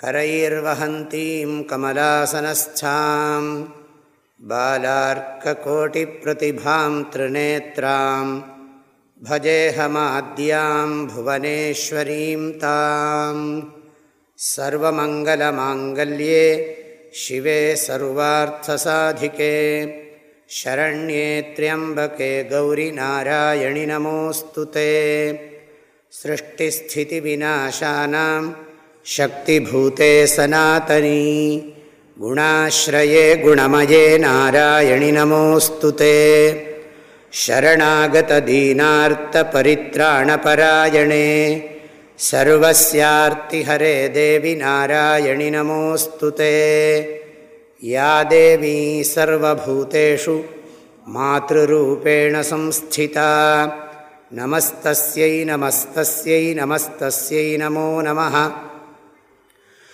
करैर्वहन्तीं कमलासनस्थां बालार्ककोटिप्रतिभां त्रिनेत्रां भजेऽहमाद्यां भुवनेश्वरीं तां सर्वमङ्गलमाङ्गल्ये शिवे सर्वार्थसाधिके शरण्ये त्र्यम्बके गौरिनारायणि नमोऽस्तु ते सृष्टिस्थितिविनाशानां शक्तिभूते सनातनी गुणाश्रये गुणमये नारायणि नमोऽस्तु ते शरणागतदीनार्तपरित्राणपरायणे सर्वस्यार्तिहरे देवि नारायणि नमोऽस्तु ते या देवी सर्वभूतेषु मातृरूपेण संस्थिता नमस्तस्यै नमस्तस्यै नमस्तस्यै नमो नमः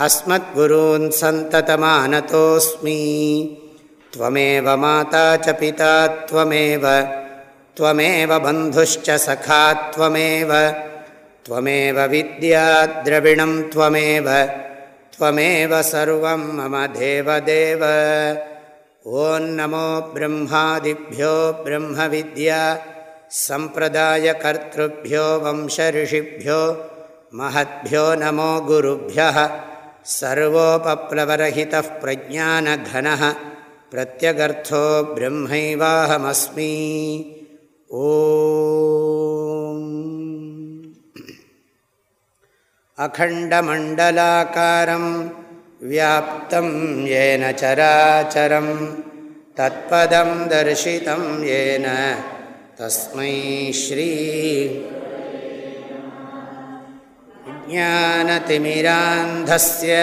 अस्मद्गुरून् सन्ततमानतोऽस्मि। त्वमेव माता च पिता, त्वमेव त्वमेव बन्धुश्च सखा, त्वमेव त्वमेव त्वमेव त्वमेव सर्वं मम ॐ नमो ब्रह्मादिभ्यो ब्रह्मविद्या, सम्प्रदायकर्तृभ्यो, वंशऋषिभ्यो, महद्भ्यो नमो गुरुभ्यः। सर्वोपप्लवरहितः प्रज्ञानघनः प्रत्यगर्थो ब्रह्मैवाहमस्मि ओ अखण्डमण्डलाकारं व्याप्तं येन चराचरं तत्पदं दर्शितं येन तस्मै श्री ज्ञानतिमिरान्धस्य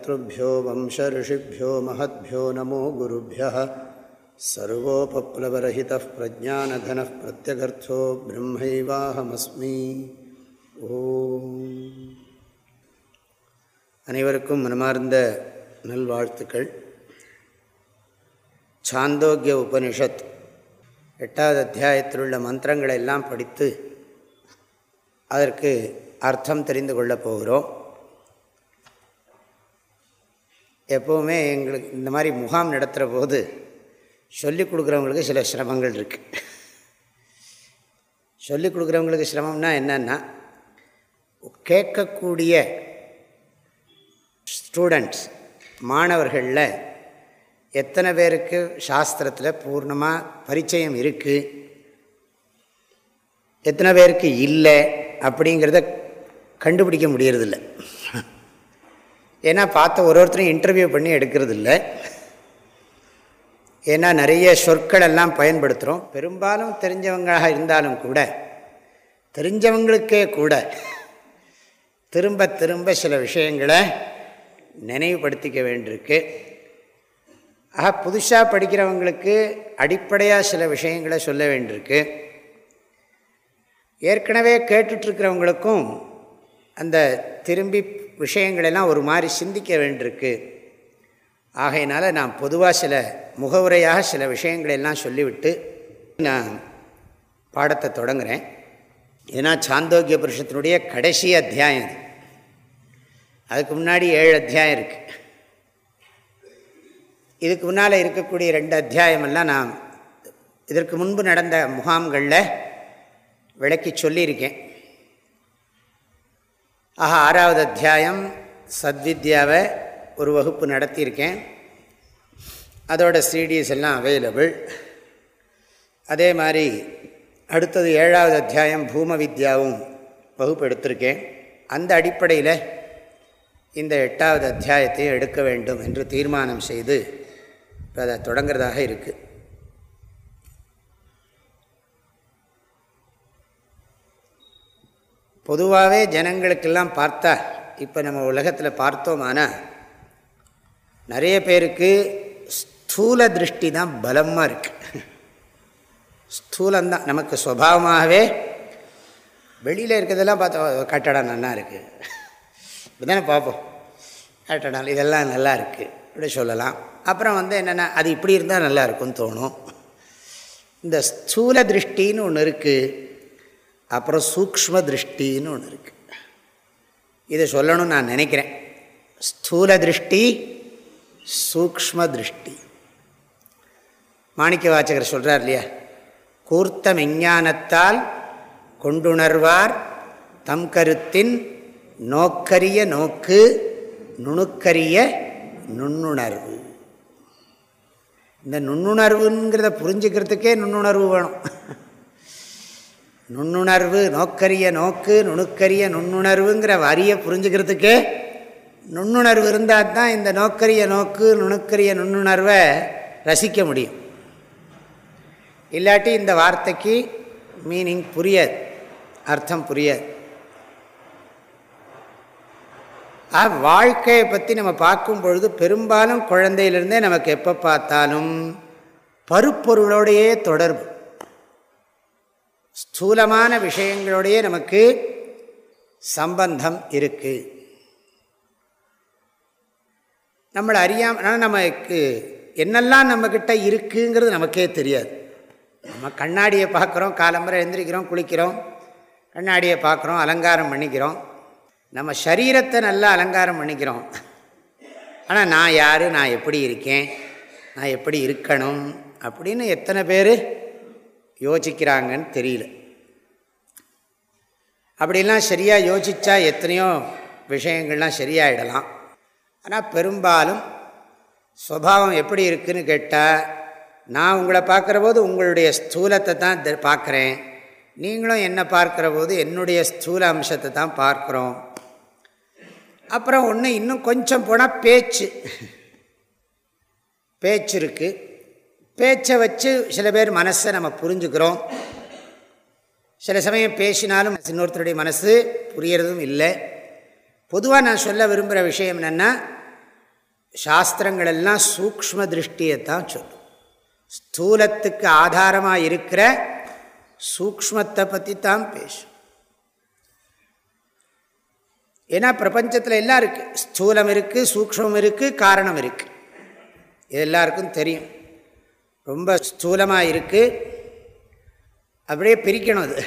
सम्प्रदायकर्तृभ्यो वंशऋषिभ्यो महद्भ्यो नमो गुरुभ्यः सर्वोपप्लवरहितः प्रज्ञानघनः प्रत्यगर्थो ब्रह्मैवाहमस्मि ஓம் அனைவருக்கும் மனமார்ந்த நல்வாழ்த்துக்கள் சாந்தோக்கிய உபனிஷத் எட்டாவது அத்தியாயத்தில் உள்ள மந்திரங்களை எல்லாம் படித்து அதற்கு அர்த்தம் தெரிந்து கொள்ளப் போகிறோம் எப்போவுமே எங்களுக்கு இந்த மாதிரி முகாம் நடத்துகிற போது சொல்லிக் கொடுக்குறவங்களுக்கு சில சிரமங்கள் இருக்குது சொல்லிக் கொடுக்குறவங்களுக்கு சிரமம்னா என்னென்னா கேட்கக்கூடிய ஸ்டூடெண்ட்ஸ் மாணவர்களில் எத்தனை பேருக்கு சாஸ்திரத்தில் பூர்ணமாக பரிச்சயம் இருக்குது எத்தனை பேருக்கு இல்லை அப்படிங்கிறத கண்டுபிடிக்க முடியறதில்ல. ஏன்னா பார்த்த ஒரு ஒருத்தரையும் இன்டர்வியூ பண்ணி எடுக்கிறது இல்லை ஏன்னா நிறைய சொற்கள் எல்லாம் பயன்படுத்துகிறோம் பெரும்பாலும் தெரிஞ்சவங்களாக இருந்தாலும் கூட தெரிஞ்சவங்களுக்கே கூட திரும்ப திரும்ப சில விஷயங்களை நினைவுபடுத்திக்க வேண்டியிருக்கு. ஆக புதுசாக படிக்கிறவங்களுக்கு அடிப்படையாக சில விஷயங்களை சொல்ல வேண்டியிருக்கு. ஏற்கனவே கேட்டுட்ருக்கிறவங்களுக்கும் அந்த திரும்பி விஷயங்களெல்லாம் ஒரு மாதிரி சிந்திக்க வேண்டியிருக்கு. ஆகையினால் நான் பொதுவாக சில முகவுரையாக சில விஷயங்களெல்லாம் சொல்லிவிட்டு நான் பாடத்தை தொடங்குகிறேன் ஏன்னா சாந்தோக்கிய புருஷத்தினுடைய கடைசி அத்தியாயம் இது. அதுக்கு முன்னாடி ஏழு அத்தியாயம் இருக்குது இதுக்கு முன்னால் இருக்கக்கூடிய ரெண்டு அத்தியாயமெல்லாம் நான் இதற்கு முன்பு நடந்த முகாம்களில் விளக்கி சொல்லியிருக்கேன். ஆஹா ஆறாவது அத்தியாயம். சத்வித்யாவை ஒரு வகுப்பு நடத்தியிருக்கேன். அதோட சிடிஸ் எல்லாம் அவைலபிள் அதே மாதிரி அடுத்தது ஏழாவது அத்தியாயம் பூம வித்யாவும் வகுப்பு எடுத்திருக்கேன். அந்த அடிப்படையில் இந்த எட்டாவது அத்தியாயத்தை எடுக்க வேண்டும் என்று தீர்மானம் செய்து இப்போ அதை தொடங்கிறதாக இருக்குது பொதுவாகவே ஜனங்களுக்கெல்லாம் பார்த்தா இப்போ நம்ம உலகத்தில் பார்த்தோமானா நிறைய பேருக்கு ஸ்தூல திருஷ்டி தான் பலமாக இருக்குது ஸ்தூலந்தான் நமக்கு சுவாவமாகவே வெளியில் இருக்கிறதெல்லாம் பார்த்தா கட்டடம் நல்லா இருக்குது இப்படி தானே பார்ப்போம். கட்டடம் இதெல்லாம் நல்லா இருக்குது இப்படி சொல்லலாம். அப்புறம் வந்து என்னென்னா அது இப்படி இருந்தால் நல்லா இருக்கும்னு தோணும். இந்த ஸ்தூல திருஷ்டின்னு ஒன்று இருக்குது அப்புறம் சூக்ம திருஷ்டின்னு ஒன்று இருக்குது இதை சொல்லணும்னு நான் நினைக்கிறேன். ஸ்தூல திருஷ்டி சூக்ம திருஷ்டி. மாணிக்க வாச்சகர் சொல்கிறார் இல்லையா? கூர்த்த விஞ்ஞானத்தால் கொண்டுணர்வார் தம் கருத்தின் நோக்கரிய நோக்கு நுணுக்கரிய நுண்ணுணர்வு. இந்த நுண்ணுணர்வுங்கிறத புரிஞ்சுக்கிறதுக்கே நுண்ணுணர்வு வேணும். நுண்ணுணர்வு நோக்கரிய நோக்கு நுணுக்கரிய நுண்ணுணர்வுங்கிற வரியை புரிஞ்சுக்கிறதுக்கே நுண்ணுணர்வு இருந்தால் தான் இந்த நோக்கரிய நோக்கு நுணுக்கரிய நுண்ணுணர்வை ரசிக்க முடியும். இல்லாட்டி இந்த வார்த்தைக்கு மீனிங் புரியாது அர்த்தம் புரியாது. வாழ்க்கையை பற்றி நம்ம பார்க்கும் பொழுது பெரும்பாலும் குழந்தையிலிருந்தே நமக்கு எப்போ பார்த்தாலும் பருப்பொருளோடையே தொடர்பு. ஸ்தூலமான விஷயங்களோடையே நமக்கு சம்பந்தம் இருக்குது நம்மளை அறியாமல் நமக்கு என்னெல்லாம் நம்மக்கிட்ட இருக்குங்கிறது நமக்கே தெரியாது. நம்ம கண்ணாடியை பார்க்குறோம் காலம்பரை எழுந்திரிக்கிறோம் குளிக்கிறோம் கண்ணாடியை பார்க்குறோம் அலங்காரம் பண்ணிக்கிறோம். நம்ம சரீரத்தை நல்லா அலங்காரம் பண்ணிக்கிறோம். ஆனால் நான் யார் நான் எப்படி இருக்கேன் நான் எப்படி இருக்கணும் அப்படின்னு எத்தனை பேர் யோசிக்கிறாங்கன்னு தெரியல. அப்படிலாம் சரியாக யோசித்தா எத்தனையோ விஷயங்கள்லாம் சரியாயிடலாம். ஆனால் பெரும்பாலும் சுவாவம் எப்படி இருக்குதுன்னு கேட்டால் நான் உங்களை பார்க்குற போது உங்களுடைய ஸ்தூலத்தை தான் பார்க்குறேன். நீங்களும் என்னை பார்க்குற போது என்னுடைய ஸ்தூல அம்சத்தை தான் பார்க்குறோம். அப்புறம் ஒன்று இன்னும் கொஞ்சம் போனால் பேச்சு. பேச்சு இருக்குது பேச்சை வச்சு சில பேர் மனசை நம்ம புரிஞ்சுக்கிறோம். சில சமயம் பேசினாலும் இன்னொருத்தருடைய மனசு புரியறதும் இல்லை. பொதுவாக நான் சொல்ல விரும்புகிற விஷயம் என்னென்னா சாஸ்திரங்கள் எல்லாம் சூக்ம திருஷ்டியை தான் சொல்லும். ஸ்தூலத்துக்கு ஆதாரமாக இருக்கிற சூக்மத்தை பற்றி தான் பேசும். ஏன்னா பிரபஞ்சத்தில் எல்லாம் இருக்குது ஸ்தூலம் இருக்குது சூக்மம் இருக்குது காரணம் இருக்குது இது எல்லாருக்கும் தெரியும். ரொம்ப ஸ்தூலமாக இருக்குது அப்படியே பிரிக்கணும் அது.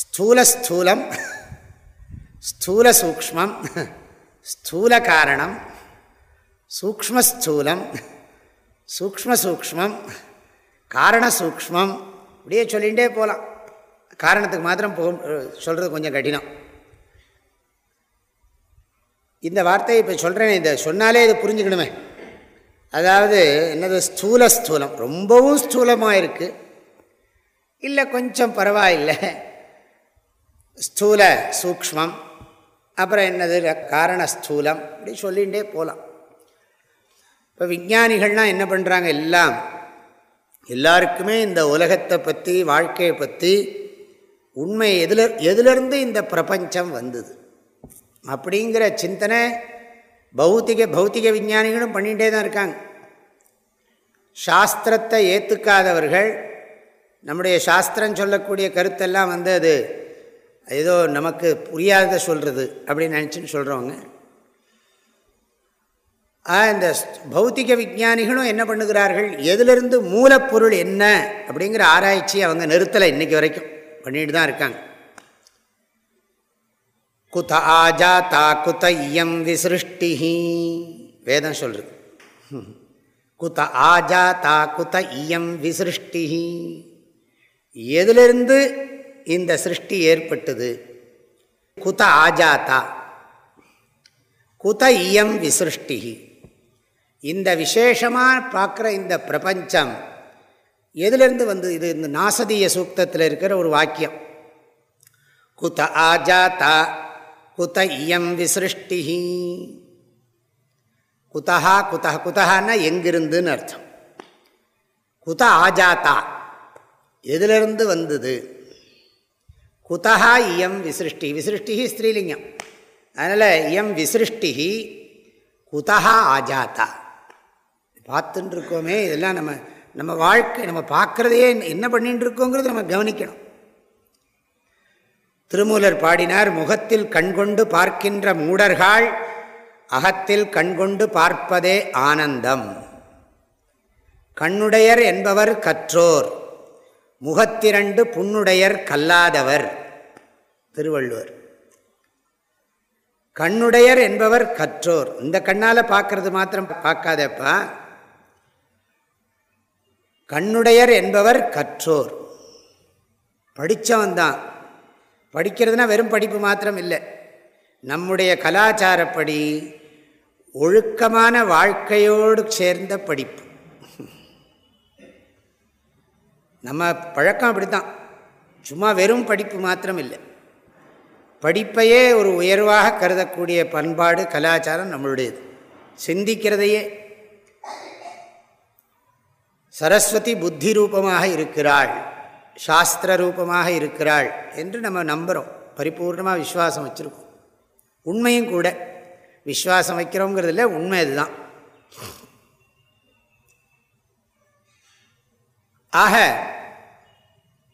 ஸ்தூல ஸ்தூலம் ஸ்தூல சூக்மம் ஸ்தூல காரணம் சூக்மஸ்தூலம் சூக்மசூக்மம் காரணசூக்மம் அப்படியே சொல்லிகிட்டே போகலாம் காரணத்துக்கு மாத்திரம் போக சொல்கிறது கொஞ்சம் கடினம். இந்த வார்த்தையை இப்போ சொல்கிறேன் இந்த சொன்னாலே இதை புரிஞ்சுக்கணுமே. அதாவது என்னது? ஸ்தூல ஸ்தூலம். ரொம்பவும் ஸ்தூலமாக இருக்குது இல்லை கொஞ்சம் பரவாயில்லை. ஸ்தூல சூக்மம் அப்புறம் என்னது? காரண ஸ்தூலம். இப்படி சொல்லிகிட்டே போகலாம் இப்போ விஞ்ஞானிகள்லாம் என்ன பண்ணுறாங்க எல்லாம் எல்லாருக்குமே இந்த உலகத்தை பற்றி வாழ்க்கையை பற்றி உண்மை எதில் எதுலேருந்து இந்த பிரபஞ்சம் வந்தது? அப்படிங்கிற சிந்தனை பௌத்திக பௌத்திக விஞ்ஞானிகளும் பண்ணிகிட்டே தான் இருக்காங்க. சாஸ்திரத்தை ஏற்றுக்காதவர்கள் நம்முடைய சாஸ்திரம் சொல்லக்கூடிய கருத்தெல்லாம் வந்து அது ஏதோ நமக்கு புரியாத சொல்கிறது அப்படின்னு நினச்சின்னு சொல்கிறவங்க இந்த பௌத்திக விஞ்ஞானிகளும் என்ன பண்ணுகிறார்கள்? எதிலிருந்து மூலப்பொருள் என்ன அப்படிங்கிற ஆராய்ச்சி அவங்க நிறுத்தலை இன்றைக்கி வரைக்கும். பண்ணிட்டு தான் இருக்காங்க. குத ஆஜாத்தா குத இயம் விசிருஷ்டி வேதம் சொல்கிறது குத ஆஜாத்தா குத இயம் விசிருஷ்டி எதிலிருந்து இந்த சிருஷ்டி ஏற்பட்டது? குத ஆஜாத்தா குத இயம் விசிருஷ்டி இந்த விசேஷமாக பார்க்குற இந்த பிரபஞ்சம் எதுலேருந்து வந்து இது இந்த நாசதீய சூக்தத்தில் இருக்கிற ஒரு வாக்கியம். குத ஆஜாத்தா குத இயம் விசிருஷ்டி குதா குத குதஹான்னா எங்கிருந்துன்னு அர்த்தம். குத ஆஜாத்தா எதிலிருந்து வந்தது? குதா இயம் விசிருஷ்டி விசிருஷ்டி ஸ்திரீலிங்கம். அதனால் இயம் விசிருஷ்டி குதா ஆஜாத்தா பார்த்துட்டு இருக்கோமே இதெல்லாம் நம்ம நம்ம வாழ்க்கை நம்ம பார்க்குறதையே என்ன பண்ணிட்டு இருக்கோங்கிறது நம்ம கவனிக்கணும். திருமூலர் பாடினார் முகத்தில் கண்கொண்டு பார்க்கின்ற மூடர்கள் அகத்தில் கண்கொண்டு பார்ப்பதே ஆனந்தம். கண்ணுடையர் என்பவர் கற்றோர் முகத்திரண்டு புண்ணுடையர் கல்லாதவர். திருவள்ளுவர். கண்ணுடையர் என்பவர் கற்றோர். இந்த கண்ணால் பார்க்கறது மாத்திரம் பார்க்காதப்பா. கண்ணுடையர் என்பவர் கற்றோர். படித்தவன் தான் படிக்கிறதுனா வெறும் படிப்பு மாத்திரம் இல்லை நம்முடைய கலாச்சாரப்படி ஒழுக்கமான வாழ்க்கையோடு சேர்ந்த படிப்பு. நம்ம பழக்கம் அப்படி தான் சும்மா வெறும் படிப்பு மாத்திரம் இல்லை படிப்பையே ஒரு உயர்வாக கருதக்கூடிய பண்பாடு கலாச்சாரம் நம்மளுடையது. சிந்திக்கிறதையே. சரஸ்வதி புத்தி ரூபமாக இருக்கிறாள். சாஸ்திர ரூபமாக இருக்கிறாள் என்று நம்ம நம்புகிறோம் பரிபூர்ணமாக விஸ்வாசம் வச்சுருக்கோம். உண்மையும் கூட விஸ்வாசம் வைக்கிறோங்கிறதுல உண்மை அதுதான். ஆக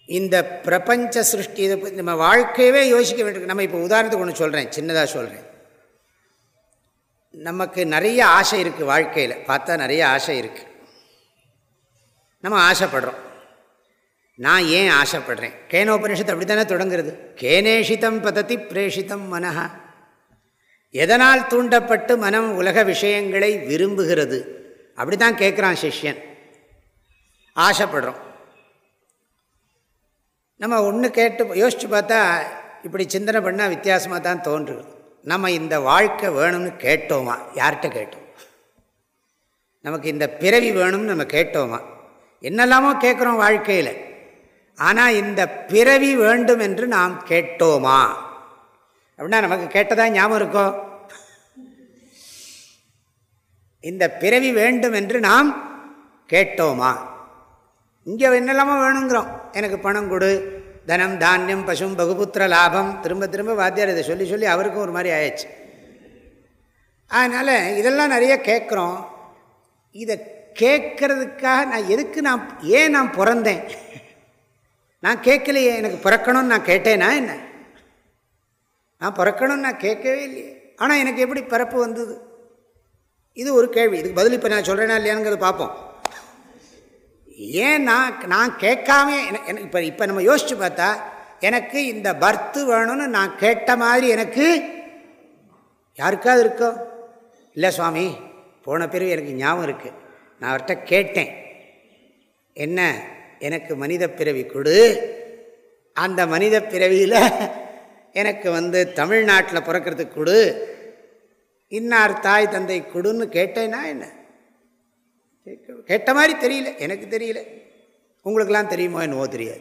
இந்த பிரபஞ்ச சிருஷ்டி இதை நம்ம வாழ்க்கையவே யோசிக்க வேண்டியது நம்ம இப்போ உதாரணத்துக்கு ஒன்று சொல்கிறேன் சின்னதாக சொல்கிறேன் நமக்கு நிறைய ஆசை இருக்குது வாழ்க்கையில். பார்த்தா நிறைய ஆசை இருக்குது நம்ம ஆசைப்படுறோம். நான் ஏன் ஆசைப்படுறேன்? கேனோபனிஷத்து அப்படி தானே தொடங்குறது? கேனேஷிதம் பதத்தி பிரேஷிதம் மனஹா. எதனால் தூண்டப்பட்டு மனம் உலக விஷயங்களை விரும்புகிறது? அப்படி தான் கேட்குறான் சிஷ்யன். ஆசைப்படுறோம். நம்ம ஒன்று கேட்டு யோசித்து பார்த்தா இப்படி சிந்தனை பண்ணால் வித்தியாசமாக தான் தோன்றுது. நம்ம இந்த வாழ்க்கை வேணும்னு கேட்டோமா? யார்கிட்ட கேட்டோம்? நமக்கு இந்த பிறவி வேணும்னு நம்ம கேட்டோமா? என்னெல்லாமோ கேட்குறோம் வாழ்க்கையில். ஆனால் இந்த பிறவி வேண்டும் என்று நாம் கேட்டோமா? அப்படின்னா நமக்கு கேட்டதா ஞாபகம் இருக்கோ? இந்த பிறவி வேண்டும் என்று நாம் கேட்டோமா? இங்கே என்னெல்லாமோ வேணுங்கிறோம். எனக்கு பணம் கொடு தனம் தானியம் பசும் பகுபுத்திர லாபம் திரும்ப திரும்ப வாத்தியார் இதை சொல்லி சொல்லி அவருக்கும் ஒரு மாதிரி ஆயிடுச்சு. அதனால் இதெல்லாம் நிறைய கேட்குறோம். இதை கேட்கறதுக்காக நான் எதுக்கு நான் ஏன் நான் பிறந்தேன்? நான் கேட்கலையே எனக்கு பிறக்கணும்னு நான் கேட்டேனா என்ன? நான் பிறக்கணும்னு நான் கேட்கவே இல்லையே. ஆனால் எனக்கு எப்படி பிறப்பு வந்தது? இது ஒரு கேள்வி. இதுக்கு பதில் இப்போ நான் சொல்கிறேன்னா இல்லையாங்கிறது பார்ப்போம். ஏன் நான் நான் கேட்காம எனக்கு இப்போ இப்போ நம்ம யோசித்து பார்த்தா எனக்கு இந்த பர்த்து வேணும்னு நான் கேட்ட மாதிரி எனக்கு யாருக்காவது இருக்கோ? இல்லை சுவாமி போன பிறகு எனக்கு ஞாபகம் இருக்குது நான் அவர்கிட்ட கேட்டேன். என்ன? எனக்கு மனித பிறவி கொடு. அந்த மனித பிறவியில் எனக்கு வந்து தமிழ்நாட்டில் பிறக்கிறதுக்கு கொடு. இன்னார் தாய் தந்தை கொடுன்னு கேட்டேன்னா என்ன? கேட்ட மாதிரி தெரியல. எனக்கு தெரியல. உங்களுக்கெல்லாம் தெரியுமோ என்னவோ தெரியாது.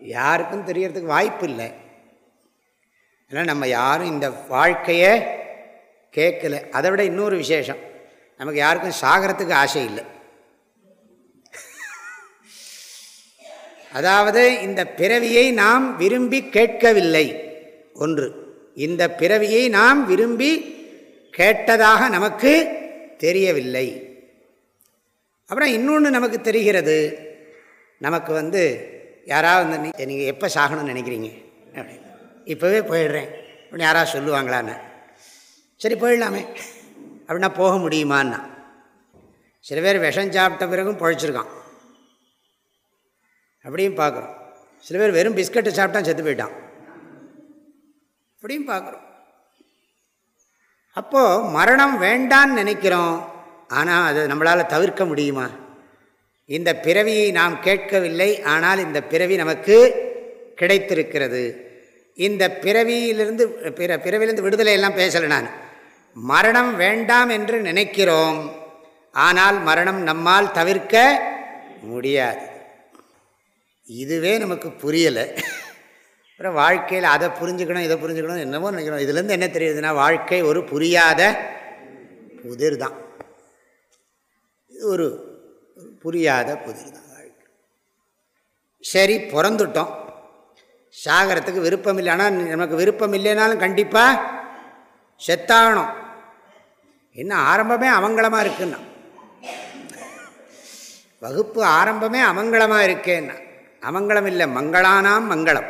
யாருக்கும் தெரியறதுக்கு வாய்ப்பு இல்லை. ஏன்னா நம்ம யாரும் இந்த வாழ்க்கையை கேட்கல. அதை விட இன்னொரு விசேஷம். நமக்கு யாருக்கும் சாகிறதுக்கு ஆசை இல்லை. அதாவது இந்த பிறவியை நாம் விரும்பி கேட்கவில்லை. ஒன்று இந்த பிறவியை நாம் விரும்பி கேட்டதாக நமக்கு தெரியவில்லை. அப்புறம் இன்னொன்று நமக்கு தெரிகிறது. நமக்கு வந்து யாராவது நீங்கள் எப்போ சாகணும்னு நினைக்கிறீங்க? அப்படின்னு இப்போவே போயிடுறேன். அப்படின்னு யாராவது சொல்லுவாங்களான்னு. சரி போயிடலாமே. அப்படின்னா போக முடியுமான்னா. சில பேர் விஷம் சாப்பிட்ட பிறகும் பழைச்சிருக்கான். அப்படியும் பார்க்குறோம். சில பேர் வெறும் பிஸ்கட்டு சாப்பிட்டா செத்து போயிட்டான். அப்படியும் பார்க்குறோம். அப்போது மரணம் வேண்டான்னு நினைக்கிறோம். ஆனால் அது நம்மளால் தவிர்க்க முடியுமா? இந்த பிறவியை நாம் கேட்கவில்லை. ஆனால் இந்த பிறவி நமக்கு கிடைத்திருக்கிறது. இந்த பிறவியிலிருந்து பிற பிறவிலிருந்து விடுதலை எல்லாம் பேசலை நான். மரணம் வேண்டாம் என்று நினைக்கிறோம். ஆனால் மரணம் நம்மால் தவிர்க்க முடியாது. இதுவே நமக்கு புரியலை. அப்புறம் வாழ்க்கையில் அதை புரிஞ்சுக்கணும் இதை புரிஞ்சுக்கணும் என்னமோ நினைக்கணும் இதுலேருந்து என்ன தெரியுதுன்னா வாழ்க்கை ஒரு புரியாத புதிர் தான். இது ஒரு புரியாத புதிர் தான் வாழ்க்கை. சரி பிறந்துட்டோம். சாகரத்துக்கு விருப்பம் இல்லை. ஆனால் நமக்கு விருப்பம் இல்லைனாலும் கண்டிப்பாக செத்தாகணும். என்ன ஆரம்பமே அமங்கலமாக இருக்குன்னா. வகுப்பு ஆரம்பமே அமங்கலமாக இருக்கேன்னா. அமங்கலம் இல்லை மங்களானாம் மங்களம்.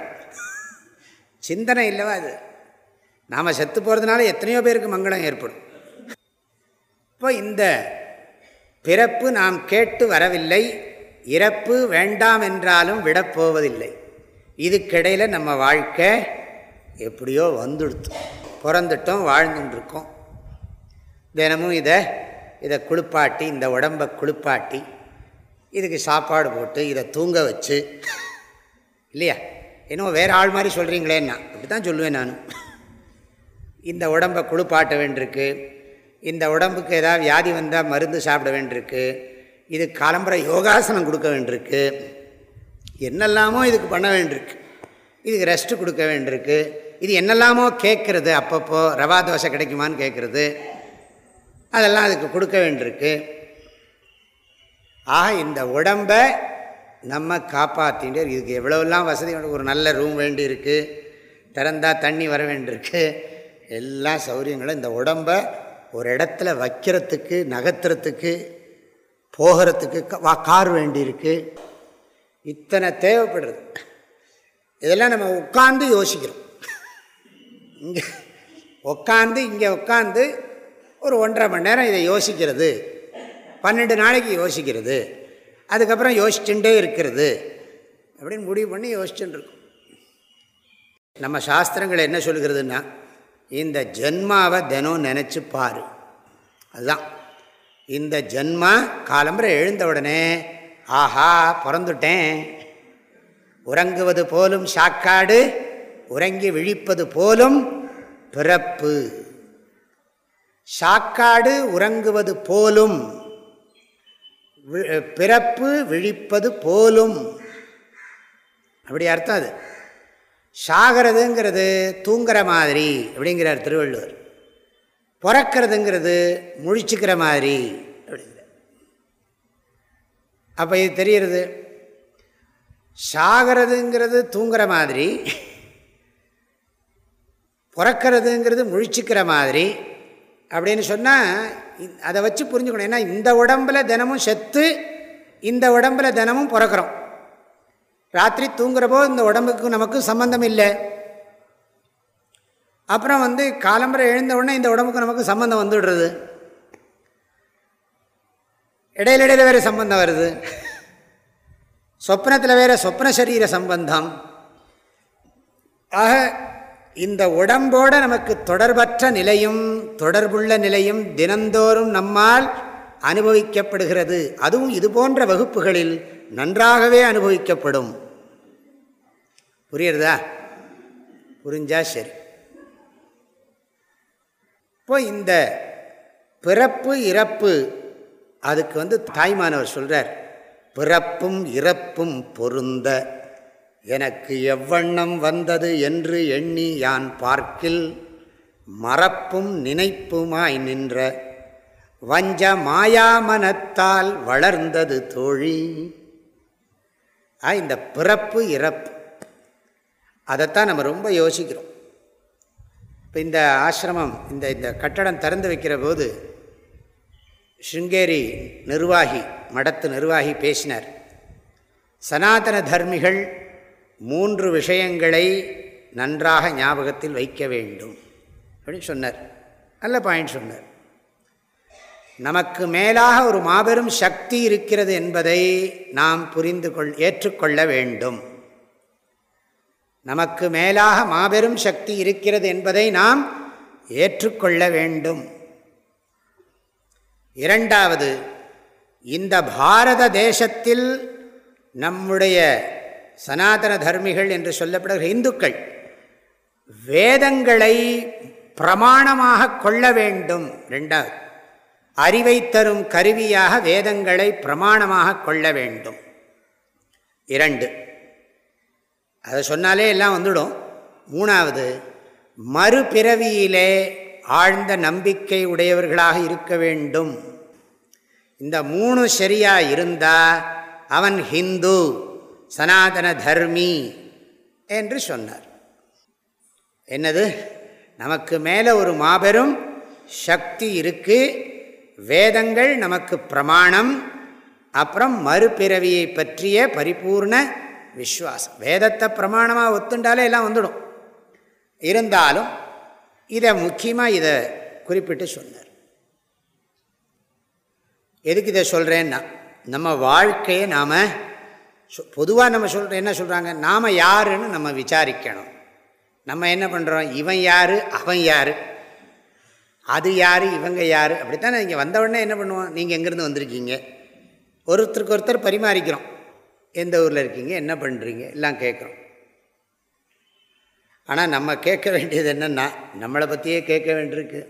சிந்தனை இல்லைவா அது? நாம் செத்து போகிறதுனால எத்தனையோ பேருக்கு மங்களம் ஏற்படும். இப்போ இந்த பிறப்பு நாம் கேட்டு வரவில்லை இறப்பு வேண்டாம் என்றாலும் விடப்போவதில்லை இதுக்கிடையில் நம்ம வாழ்க்கை எப்படியோ வந்துடுத்து பிறந்துட்டோம் வாழ்ந்துட்டுருக்கோம். தினமும் இதை இதை குளிப்பாட்டி இந்த உடம்பை குளிப்பாட்டி இதுக்கு சாப்பாடு போட்டு இதை தூங்க வச்சு இல்லையா? இன்னும் வேறு ஆள் மாதிரி சொல்கிறீங்களேன்னா அப்படி தான் சொல்லுவேன் நான். இந்த உடம்பை குளிப்பாட்ட வேண்டியிருக்கு. இந்த உடம்புக்கு ஏதாவது வியாதி வந்தால் மருந்து சாப்பிட வேண்டியிருக்கு. இது காலம்புற யோகாசனம் கொடுக்க வேண்டியிருக்கு. என்னெல்லாமோ இதுக்கு பண்ண வேண்டியிருக்கு. இதுக்கு ரெஸ்ட்டு கொடுக்க வேண்டியிருக்கு. இது என்னெல்லாமோ கேட்குறது அப்பப்போ ரவா தோசை கிடைக்குமான்னு கேட்குறது. அதெல்லாம் அதுக்கு கொடுக்க வேண்டியிருக்கு. ஆக இந்த உடம்பை நம்ம காப்பாற்றிட்டு இதுக்கு எவ்வளோலாம் வசதி ஒரு நல்ல ரூம் வேண்டி இருக்குது திறந்தால் தண்ணி வர வேண்டியிருக்கு. எல்லா சௌகரியங்களும் இந்த உடம்பை ஒரு இடத்துல வைக்கிறதுக்கு நகர்த்துறதுக்கு போகிறதுக்கு வா கார் வேண்டியிருக்கு இத்தனை தேவைப்படுறது இதெல்லாம் நம்ம உட்காந்து யோசிக்கிறோம். இங்கே உட்காந்து இங்கே உட்காந்து ஒரு ஒன்றரை மணி நேரம் இதை யோசிக்கிறது. பன்னெண்டு நாளைக்கு யோசிக்கிறது. அதுக்கப்புறம் யோசிச்சுட்டே இருக்கிறது. அப்படின்னு முடிவு பண்ணி யோசிச்சுட்டுருக்கும் நம்ம சாஸ்திரங்கள் என்ன சொல்கிறதுன்னா இந்த ஜென்மாவை தினம் நினச்சி பாரு. அதுதான். இந்த ஜென்மா காலம்பரை எழுந்த உடனே ஆஹா பிறந்துட்டேன். உறங்குவது போலும் சாக்காடு உறங்கி விழிப்பது போலும் பிறப்பு. சாக்காடு உறங்குவது போலும் பிறப்பு விழிப்பது போலும். அப்படி அர்த்தம் அது. சாகிறதுங்கிறது தூங்குற மாதிரி அப்படிங்கிறார் திருவள்ளுவர். பிறக்கிறதுங்கிறது முழிச்சுக்கிற மாதிரி அப்படிங்கிற அப்போ இது தெரிகிறது சாகிறதுங்கிறது தூங்குற மாதிரி பிறக்கிறதுங்கிறது முழிச்சுக்கிற மாதிரி அப்படின்னு சொன்னால் அதை வச்சு புரிஞ்சுக்கணும். ஏன்னா இந்த உடம்பில் தினமும் செத்து இந்த உடம்பில் தினமும் பிறக்கிறோம். ராத்திரி தூங்குறப்போ இந்த உடம்புக்கு நமக்கு சம்மந்தம் இல்லை. அப்புறம் வந்து காலம்பரை எழுந்த உடனே இந்த உடம்புக்கு நமக்கு சம்மந்தம் வந்துடுறது. இடையில இடையில வேறு சம்பந்தம் வருது. சொப்னத்தில் வேறு சொப்ன சரீர சம்பந்தம். ஆக இந்த உடம்போட நமக்கு தொடர்பற்ற நிலையும் தொடர்புள்ள நிலையும் தினந்தோறும் நம்மால் அனுபவிக்கப்படுகிறது. அதுவும் இது போன்ற வகுப்புகளில் நன்றாகவே அனுபவிக்கப்படும். புரியுறதா? புரிஞ்சா சரி. இப்போ இந்த பிறப்பு இறப்பு அதுக்கு வந்து தாய்மானவர் சொல்கிறார் பிறப்பும் இறப்பும் பொருந்த. எனக்கு எவ்வண்ணம் வந்தது என்று எண்ணி யான் பார்க்கில் மறப்பும் நினைப்புமாய் நின்ற வஞ்ச மாயாமனத்தால் வளர்ந்தது தோழி. இந்த பிறப்பு இறப்பு. அதைத்தான் நம்ம ரொம்ப யோசிக்கிறோம். இப்போ இந்த ஆசிரமம் இந்த இந்த கட்டடம் திறந்து வைக்கிற போது ஸ்ருங்கேரி நிர்வாகி மடத்து நிர்வாகி பேசினார். சனாதன தர்மிகள் மூன்று விஷயங்களை நன்றாக ஞாபகத்தில் வைக்க வேண்டும். அப்படின்னு சொன்னார். நல்ல பாயிண்ட் சொன்னார். நமக்கு மேலாக ஒரு மாபெரும் சக்தி இருக்கிறது என்பதை நாம் புரிந்து கொள் ஏற்றுக்கொள்ள வேண்டும். நமக்கு மேலாக மாபெரும் சக்தி இருக்கிறது என்பதை நாம் ஏற்றுக்கொள்ள வேண்டும். இரண்டாவது இந்த பாரத தேசத்தில் நம்முடைய சனாதன தர்மிகள் என்று சொல்லப்படுகிற இந்துக்கள் வேதங்களை பிரமாணமாக கொள்ள வேண்டும். ரெண்டாவது அறிவை தரும் கருவியாக வேதங்களை பிரமாணமாக கொள்ள வேண்டும். இரண்டு அதை சொன்னாலே எல்லாம் வந்துடும். மூணாவது மறுபிறவியிலே ஆழ்ந்த நம்பிக்கை உடையவர்களாக இருக்க வேண்டும். இந்த மூணு சரியாக இருந்தால் அவன் ஹிந்து. சனாதன தர்மி என்று சொன்னார். என்னது? நமக்கு மேலே ஒரு மாபெரும் சக்தி இருக்குது வேதங்கள் நமக்கு பிரமாணம் அப்புறம் மறுபிறவியை பற்றிய பரிபூர்ண விஸ்வாசம். வேதத்தை பிரமாணமாக ஒத்துண்டாலே எல்லாம் வந்துடும். இருந்தாலும் இதை முக்கியமாக இதை குறிப்பிட்டு சொன்னார். எதுக்கு இதை சொல்கிறேன்னா நம்ம வாழ்க்கையை நாம் பொதுவாக நம்ம சொல் என்ன சொல்கிறாங்க நாம் யாருன்னு நம்ம விசாரிக்கணும். நம்ம என்ன பண்ணுறோம் இவன் யார்? அவன் யார்? அது யார்? இவங்க யார்? அப்படித்தான் இங்கே வந்தவுடனே என்ன பண்ணுவோம்? நீங்கள் எங்கேருந்து வந்திருக்கீங்க? ஒருத்தருக்கு ஒருத்தர் பரிமாறிக்கிறோம். எந்த ஊரில் இருக்கீங்க? என்ன பண்ணுறீங்க எல்லாம் கேட்குறோம். ஆனால் நம்ம கேட்க வேண்டியது என்னென்னா நம்மளை பற்றியே கேட்க வேண்டியிருக்கு.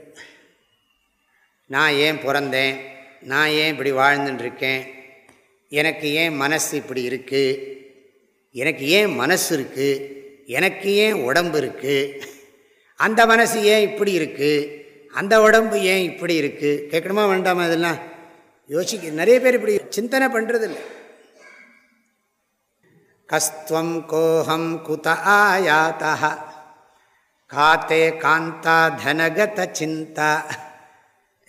நான் ஏன் பிறந்தேன்? நான் ஏன் இப்படி வாழ்ந்துட்டுருக்கேன் எனக்கு ஏன் மனசு இப்படி இருக்குது எனக்கு ஏன் மனசு இருக்குது எனக்கு ஏன் உடம்பு இருக்குது அந்த மனசு ஏன் இப்படி இருக்குது அந்த உடம்பு ஏன் இப்படி இருக்குது கேட்கணுமா வேண்டாமா இதெல்லாம்? யோசிக்க நிறைய பேர் இப்படி சிந்தனை பண்ணுறதில்லை கஸ்துவம் கோஹம் குத ஆயாத்தா காத்தே காந்தா தனகத சிந்தா.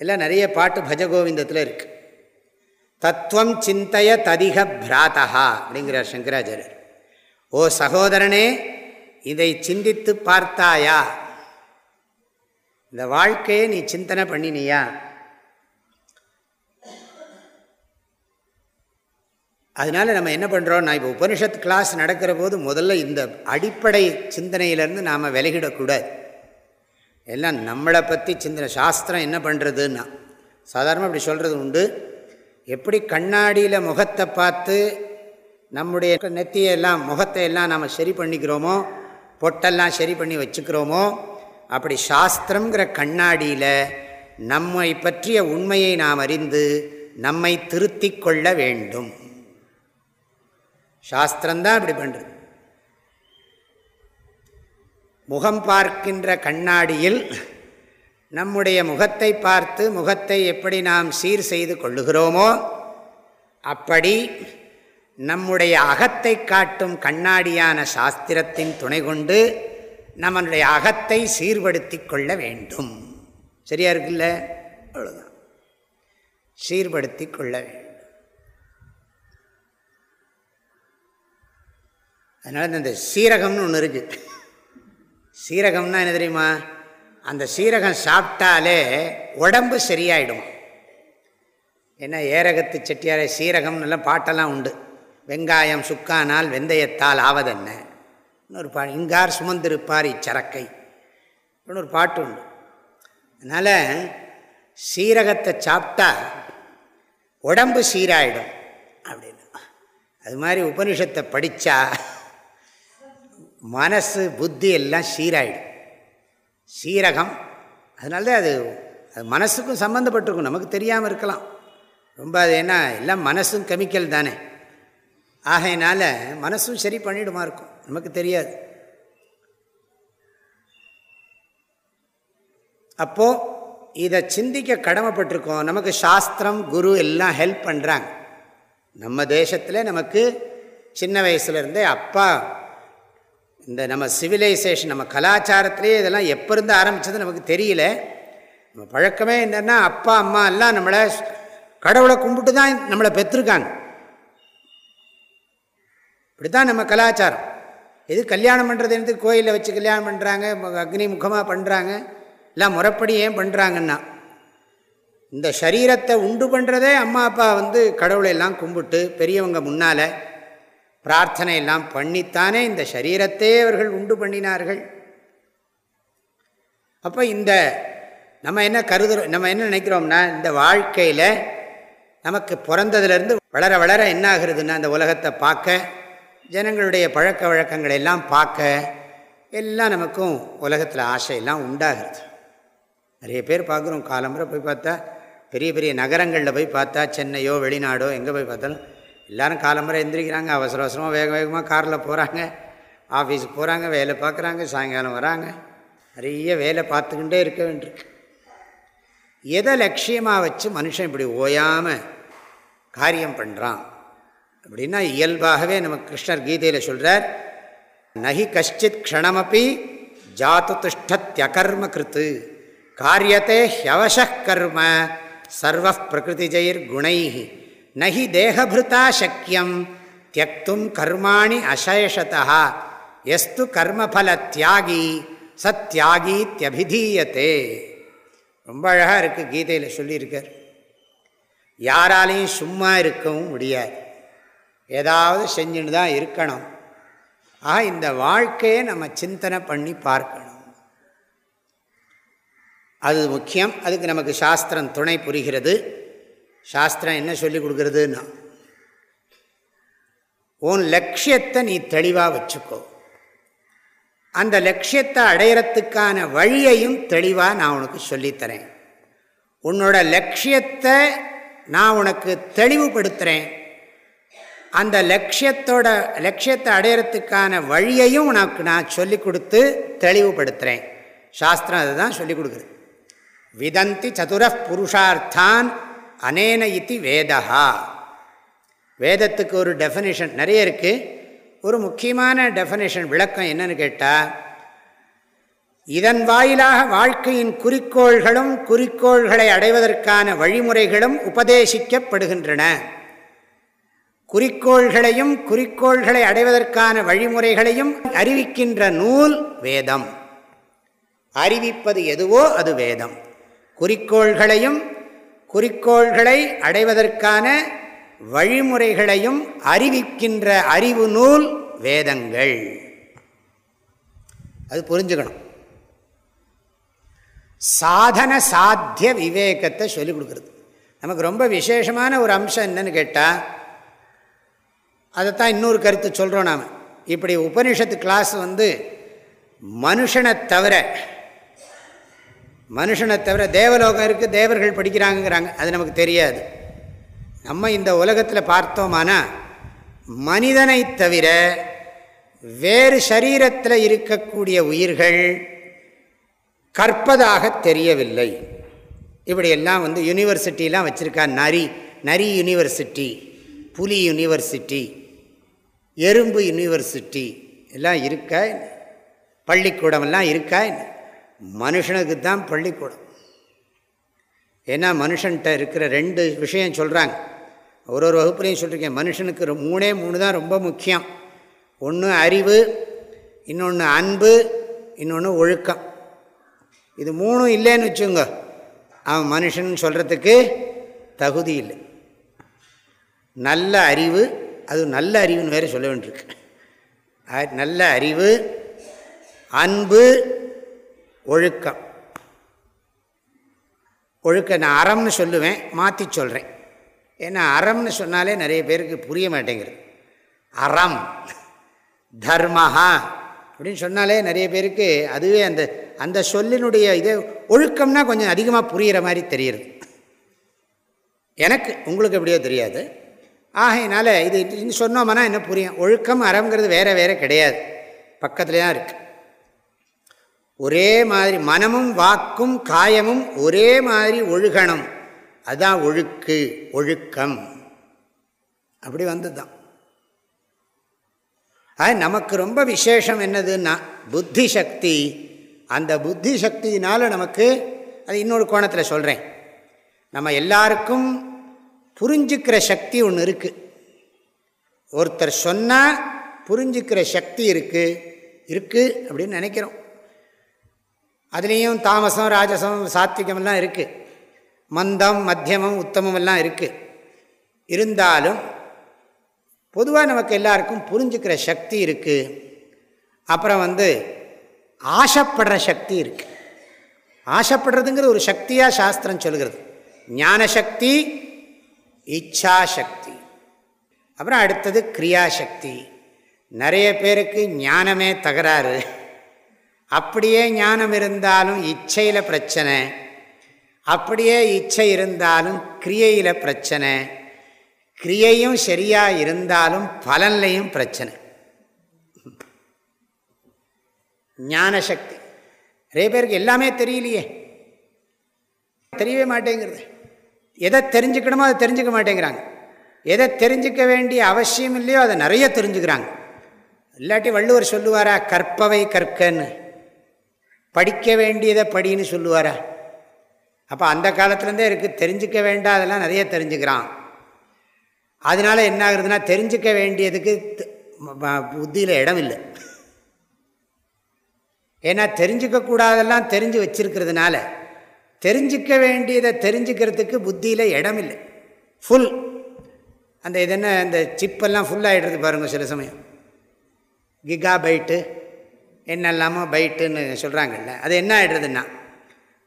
எல்லாம் நிறைய பாட்டு பஜகோவிந்தத்தில் இருக்குது தத்துவம் சிந்தைய ததிக பிராத்தா அப்படிங்கிறார் சங்கராச்சாரியர். ஓ சகோதரனே இதை சிந்தித்து பார்த்தாயா? இந்த வாழ்க்கையை நீ சிந்தனை பண்ணினியா? அதனால் நம்ம என்ன பண்ணுறோம் நான் இப்போ உபனிஷத் கிளாஸ் நடக்கிற போது முதல்ல இந்த அடிப்படை சிந்தனையிலேருந்து நாம் விலகிடக்கூடாது. எல்லாம் நம்மளை பற்றி சிந்தனை சாஸ்திரம் என்ன பண்ணுறதுன்னா சாதாரணமாக அப்படி சொல்கிறது உண்டு. எப்படி கண்ணாடியில் முகத்தை பார்த்து நம்முடைய நெத்தியெல்லாம் முகத்தை எல்லாம் நாம் சரி பண்ணிக்கிறோமோ பொட்டெல்லாம் சரி பண்ணி வச்சுக்கிறோமோ அப்படி சாஸ்திரங்கிற கண்ணாடியில் நம்மை பற்றிய உண்மையை நாம் அறிந்து நம்மை திருத்தி கொள்ள வேண்டும். சாஸ்திரம்தான் இப்படி பண்ணுறது முகம் பார்க்கின்ற கண்ணாடியில் நம்முடைய முகத்தை பார்த்து முகத்தை எப்படி நாம் சீர் செய்து கொள்ளுகிறோமோ அப்படி நம்முடைய அகத்தை காட்டும் கண்ணாடியான சாஸ்திரத்தின் துணை கொண்டு நம்மளுடைய அகத்தை சீர்படுத்தி கொள்ள வேண்டும். சரியா இருக்குல்ல? அவ்வளோதான் சீர்படுத்தி கொள்ள வேண்டும். அதனால் இந்த சீரகம்னு ஒன்று இருக்குது சீரகம்னா என்ன தெரியுமா? அந்த சீரகம் சாப்பிட்டாலே உடம்பு சரியாயிடும். ஏன்னா ஏரகத்து செட்டியாரை சீரகம்னுலாம் பாட்டெல்லாம் உண்டு. வெங்காயம் சுக்கானால் வெந்தயத்தால் ஆவதென்ன? இன்னொரு பா இங்கார் சுமந்திருப்பார் இச்சரக்கை. ஒரு பாட்டு உண்டு. அதனால் சீரகத்தை சாப்பிட்டா உடம்பு சீராயிடும் அப்படின்னு. அது மாதிரி உபனிஷத்தை படித்தா மனசு புத்தி எல்லாம் சீராயிடும். சீரகம். அதனால தான் அது அது மனசுக்கும் சம்மந்தப்பட்டிருக்கும் நமக்கு தெரியாமல் இருக்கலாம். ரொம்ப அது என்ன எல்லாம் மனசும் கெமிக்கல் தானே. ஆகையினால மனசும் சரி பண்ணிடுமா இருக்கும். நமக்கு தெரியாது. அப்போது இதை சிந்திக்க கடமைப்பட்டிருக்கோம். நமக்கு சாஸ்திரம் குரு எல்லாம் ஹெல்ப் பண்ணுறாங்க நம்ம தேசத்தில் நமக்கு சின்ன வயசுலேருந்தே அப்பா இந்த நம்ம சிவிலைசேஷன் நம்ம கலாச்சாரத்திலே இதெல்லாம் எப்போ இருந்து ஆரம்பித்தது நமக்கு தெரியல. நம்ம பழக்கமே என்னென்னா அப்பா அம்மா எல்லாம் நம்மளை கடவுளை கும்பிட்டு தான் நம்மளை பெற்றிருக்காங்க. இப்படி தான் நம்ம கலாச்சாரம். எது கல்யாணம் பண்ணுறது எனக்கு கோயிலில் வச்சு கல்யாணம் பண்ணுறாங்க அக்னி முகமாக பண்ணுறாங்க எல்லாம் முறைப்படி ஏன் பண்ணுறாங்கன்னா இந்த சரீரத்தை உண்டு பண்ணுறதே அம்மா அப்பா வந்து கடவுளை எல்லாம் கும்பிட்டு பெரியவங்க முன்னால் பிரார்த்தனை எல்லாம் பண்ணித்தானே இந்த சரீரத்தே அவர்கள் உண்டு பண்ணினார்கள். அப்போ இந்த நம்ம என்ன கருதுறோம் நம்ம என்ன நினைக்கிறோம்னா இந்த வாழ்க்கையில் நமக்கு பிறந்ததுலேருந்து வளர வளர என்ன ஆகுறதுன்னா அந்த உலகத்தை பார்க்க ஜனங்களுடைய பழக்க வழக்கங்களை எல்லாம் பார்க்க எல்லாம் நமக்கும் உலகத்தில் ஆசையெல்லாம் உண்டாகிறது. நிறைய பேர் பார்க்குறோம். காலம்புரை போய் பார்த்தா பெரிய பெரிய நகரங்களில் போய் பார்த்தா சென்னையோ வெளிநாடோ எங்கே போய் பார்த்தாலும் எல்லோரும் காலம்புரை எந்திரிக்கிறாங்க அவசர அவசரமாக வேக வேகமாக காரில் போகிறாங்க ஆஃபீஸுக்கு போகிறாங்க வேலை பார்க்குறாங்க சாயங்காலம் வராங்க. நிறைய வேலை பார்த்துக்கிட்டே இருக்க வேண்டியிருக்கு. எதை லட்சியமாக வச்சு மனுஷன் இப்படி ஓயாமல் காரியம் பண்ணுறான் அப்படின்னா இயல்பாகவே நம்ம கிருஷ்ணர் கீதையில் சொல்கிறார் நகி கஷ்டித் க்ஷணமப்பி ஜாத்து துஷ்டத்யகர்ம கிருத்து காரியத்தை ஹியவச கர்ம சர்வ பிரகிருதி ஜெயிர் குணை நகி தேகபிருத்தா சக்கியம் தியக்தும் கர்மாணி அசேஷதா எஸ்து கர்மபல தியாகி சத்யாகீத்யபிதீயத்தே ரொம்ப அழகாக இருக்குது கீதையில் சொல்லியிருக்கார். யாராலையும் சும்மா இருக்கவும் முடியாது. ஏதாவது செஞ்சுன்னு தான் இருக்கணும். ஆக இந்த வாழ்க்கையை நம்ம சிந்தனை பண்ணி பார்க்கணும். அது முக்கியம். அதுக்கு நமக்கு சாஸ்திரம் துணை புரிகிறது. சாஸ்திரம் என்ன சொல்லி கொடுக்குறதுன்னா உன் லட்சியத்தை நீ தெளிவாக வச்சுக்கோ. அந்த லட்சியத்தை அடையிறத்துக்கான வழியையும் தெளிவாக நான் உனக்கு சொல்லித்தரேன் உன்னோட லட்சியத்தை நான் உனக்கு தெளிவுபடுத்துகிறேன் அந்த லட்சியத்தோட லட்சியத்தை அடையிறதுக்கான வழியையும் உனக்கு நான் சொல்லி கொடுத்து தெளிவுபடுத்துகிறேன் சாஸ்திரம் அதை தான் சொல்லிக் கொடுக்குது. விதந்தி சதுர புருஷார்த்தான் அனேன இத்தி வேதா வேதத்துக்கு ஒரு டெஃபனிஷன் நிறைய இருக்குது ஒரு முக்கியமான டெஃபனேஷன் விளக்கம் என்னன்னு கேட்டால் இதன் வாயிலாக வாழ்க்கையின் குறிக்கோள்களும் குறிக்கோள்களை அடைவதற்கான வழிமுறைகளும் உபதேசிக்கப்படுகின்றன. குறிக்கோள்களையும் குறிக்கோள்களை அடைவதற்கான வழிமுறைகளையும் அறிவிக்கின்ற நூல் வேதம். அறிவிப்பது எதுவோ அது வேதம். குறிக்கோள்களையும் குறிக்கோள்களை அடைவதற்கான வழிமுறைகளையும் அறிவிக்கின்ற அறிவு நூல் வேதங்கள். அது புரிஞ்சுக்கணும். சாதன சாத்திய விவேகத்தை சொல்லிக் கொடுக்குறது. நமக்கு ரொம்ப விசேஷமான ஒரு அம்சம் என்னன்னு கேட்டால் அதைத்தான் இன்னொரு கருத்து சொல்கிறோம் நாம். இப்படி உபனிஷத்து கிளாஸ் வந்து மனுஷனை தவிர மனுஷனை தவிர தேவலோகம் இருக்குது தேவர்கள் படிக்கிறாங்கிறாங்க அது நமக்கு தெரியாது. நம்ம இந்த உலகத்தில் பார்த்தோமானா மனிதனை தவிர வேறு சரீரத்தில் இருக்கக்கூடிய உயிர்கள் கற்பதாக தெரியவில்லை. இப்படியெல்லாம் வந்து யூனிவர்சிட்டிலாம் வச்சுருக்கா நரி நரி யூனிவர்சிட்டி புலி யூனிவர்சிட்டி எறும்பு யூனிவர்சிட்டி எல்லாம் இருக்கா? பள்ளிக்கூடமெல்லாம் இருக்கா? மனுஷனுக்கு தான் பள்ளிக்கூடம். ஏன்னா மனுஷன்கிட்ட இருக்கிற ரெண்டு விஷயம் சொல்கிறாங்க ஒரு ஒரு வகுப்புலையும் சொல்லியிருக்கேன் மனுஷனுக்கு மூணே மூணு தான் ரொம்ப முக்கியம். ஒன்று அறிவு இன்னொன்று அன்பு இன்னொன்று ஒழுக்கம். இது மூணும் இல்லைன்னு வச்சுங்க அவன் மனுஷன் சொல்கிறதுக்கு தகுதி இல்லை. நல்ல அறிவு அது நல்ல அறிவுன்னு வேறு சொல்ல வேண்டியிருக்கு. நல்ல அறிவு அன்பு ஒழுக்கம். ஒழுக்க நான் அறம்னு சொல்லுவேன் மாற்றி சொல்கிறேன் ஏன்னா அறம்னு சொன்னாலே நிறைய பேருக்கு புரிய மாட்டேங்கிறது. அறம் தர்மஹா அப்படின்னு சொன்னாலே நிறைய பேருக்கு அதுவே அந்த அந்த சொல்லினுடைய இது ஒழுக்கம்னா கொஞ்சம் அதிகமாக புரிகிற மாதிரி தெரியுது எனக்கு உங்களுக்கு எப்படியோ தெரியாது. ஆகையினால இது சொன்னோம்னா என்ன புரியும்? ஒழுக்கம் அறங்கிறது வேறு வேறு கிடையாது. பக்கத்துலேயே தான் இருக்குது ஒரே மாதிரி மனமும் வாக்கும் காயமும் ஒரே மாதிரி ஒழுகணும். அதுதான் ஒழுக்கு ஒழுக்கம். அப்படி வந்தது தான் அது நமக்கு ரொம்ப விசேஷம் என்னதுன்னா புத்தி சக்தி அந்த புத்தி சக்தியினால் நமக்கு அது இன்னொரு கோணத்தில் சொல்கிறேன் நம்ம எல்லாருக்கும் புரிஞ்சுக்கிற சக்தி ஒன்று இருக்குது ஒருத்தர் சொன்னால் புரிஞ்சுக்கிற சக்தி இருக்குது இருக்குது அப்படின்னு நினைக்கிறோம். அதுலேயும் தாமசம் ராஜசம் சாத்விகமெல்லாம் இருக்குது மந்தம் மத்தியமம் உத்தமம் எல்லாம் இருக்குது இருந்தாலும் பொதுவாக நமக்கு எல்லாருக்கும் புரிஞ்சுக்கிற சக்தி இருக்குது அப்புறம் வந்து ஆசைப்படுற சக்தி இருக்குது ஆசைப்படுறதுங்கிற ஒரு சக்தியாக சாஸ்திரம் சொல்கிறது. ஞானசக்தி இச்சாசக்தி. அப்புறம் அடுத்தது கிரியாசக்தி. நிறைய பேருக்கு ஞானமே தகராறு. அப்படியே ஞானம் இருந்தாலும் இச்சையில் பிரச்சனை. அப்படியே இச்சை இருந்தாலும் கிரியையில் பிரச்சனை. கிரியையும் சரியாக இருந்தாலும் பலன்லையும் பிரச்சனை. ஞானசக்தி. நிறைய பேருக்கு எல்லாமே தெரியலையே. தெரியவே மாட்டேங்கிறது. எதை தெரிஞ்சுக்கணுமோ அதை தெரிஞ்சுக்க மாட்டேங்கிறாங்க. எதை தெரிஞ்சுக்க வேண்டிய அவசியம் இல்லையோ அதை நிறைய தெரிஞ்சுக்கிறாங்க. இல்லாட்டி வள்ளுவர் சொல்லுவாரா கற்பவை கற்கன்னு. படிக்க வேண்டியதை படின்னு சொல்லுவாரா? அப்போ அந்த காலத்துலேருந்தே இருக்குது தெரிஞ்சிக்க வேண்டாதெல்லாம் நிறைய தெரிஞ்சுக்கிறான். அதனால் என்ன ஆகுதுன்னா தெரிஞ்சிக்க வேண்டியதுக்கு புத்தியில் இடம் இல்லை. ஏன்னா தெரிஞ்சிக்கக்கூடாதெல்லாம் தெரிஞ்சு வச்சிருக்கிறதுனால தெரிஞ்சிக்க வேண்டியதை தெரிஞ்சுக்கிறதுக்கு புத்தியில் இடம் இல்லை. ஃபுல் அந்த இது என்ன இந்த சிப்பெல்லாம் ஃபுல்லாகிடுறது பாருங்கள் சில சமயம். கிகா பைட்டு என்னெல்லாமோ பைட்டுன்னு சொல்கிறாங்கல்ல அது என்ன ஆகிடுறதுன்னா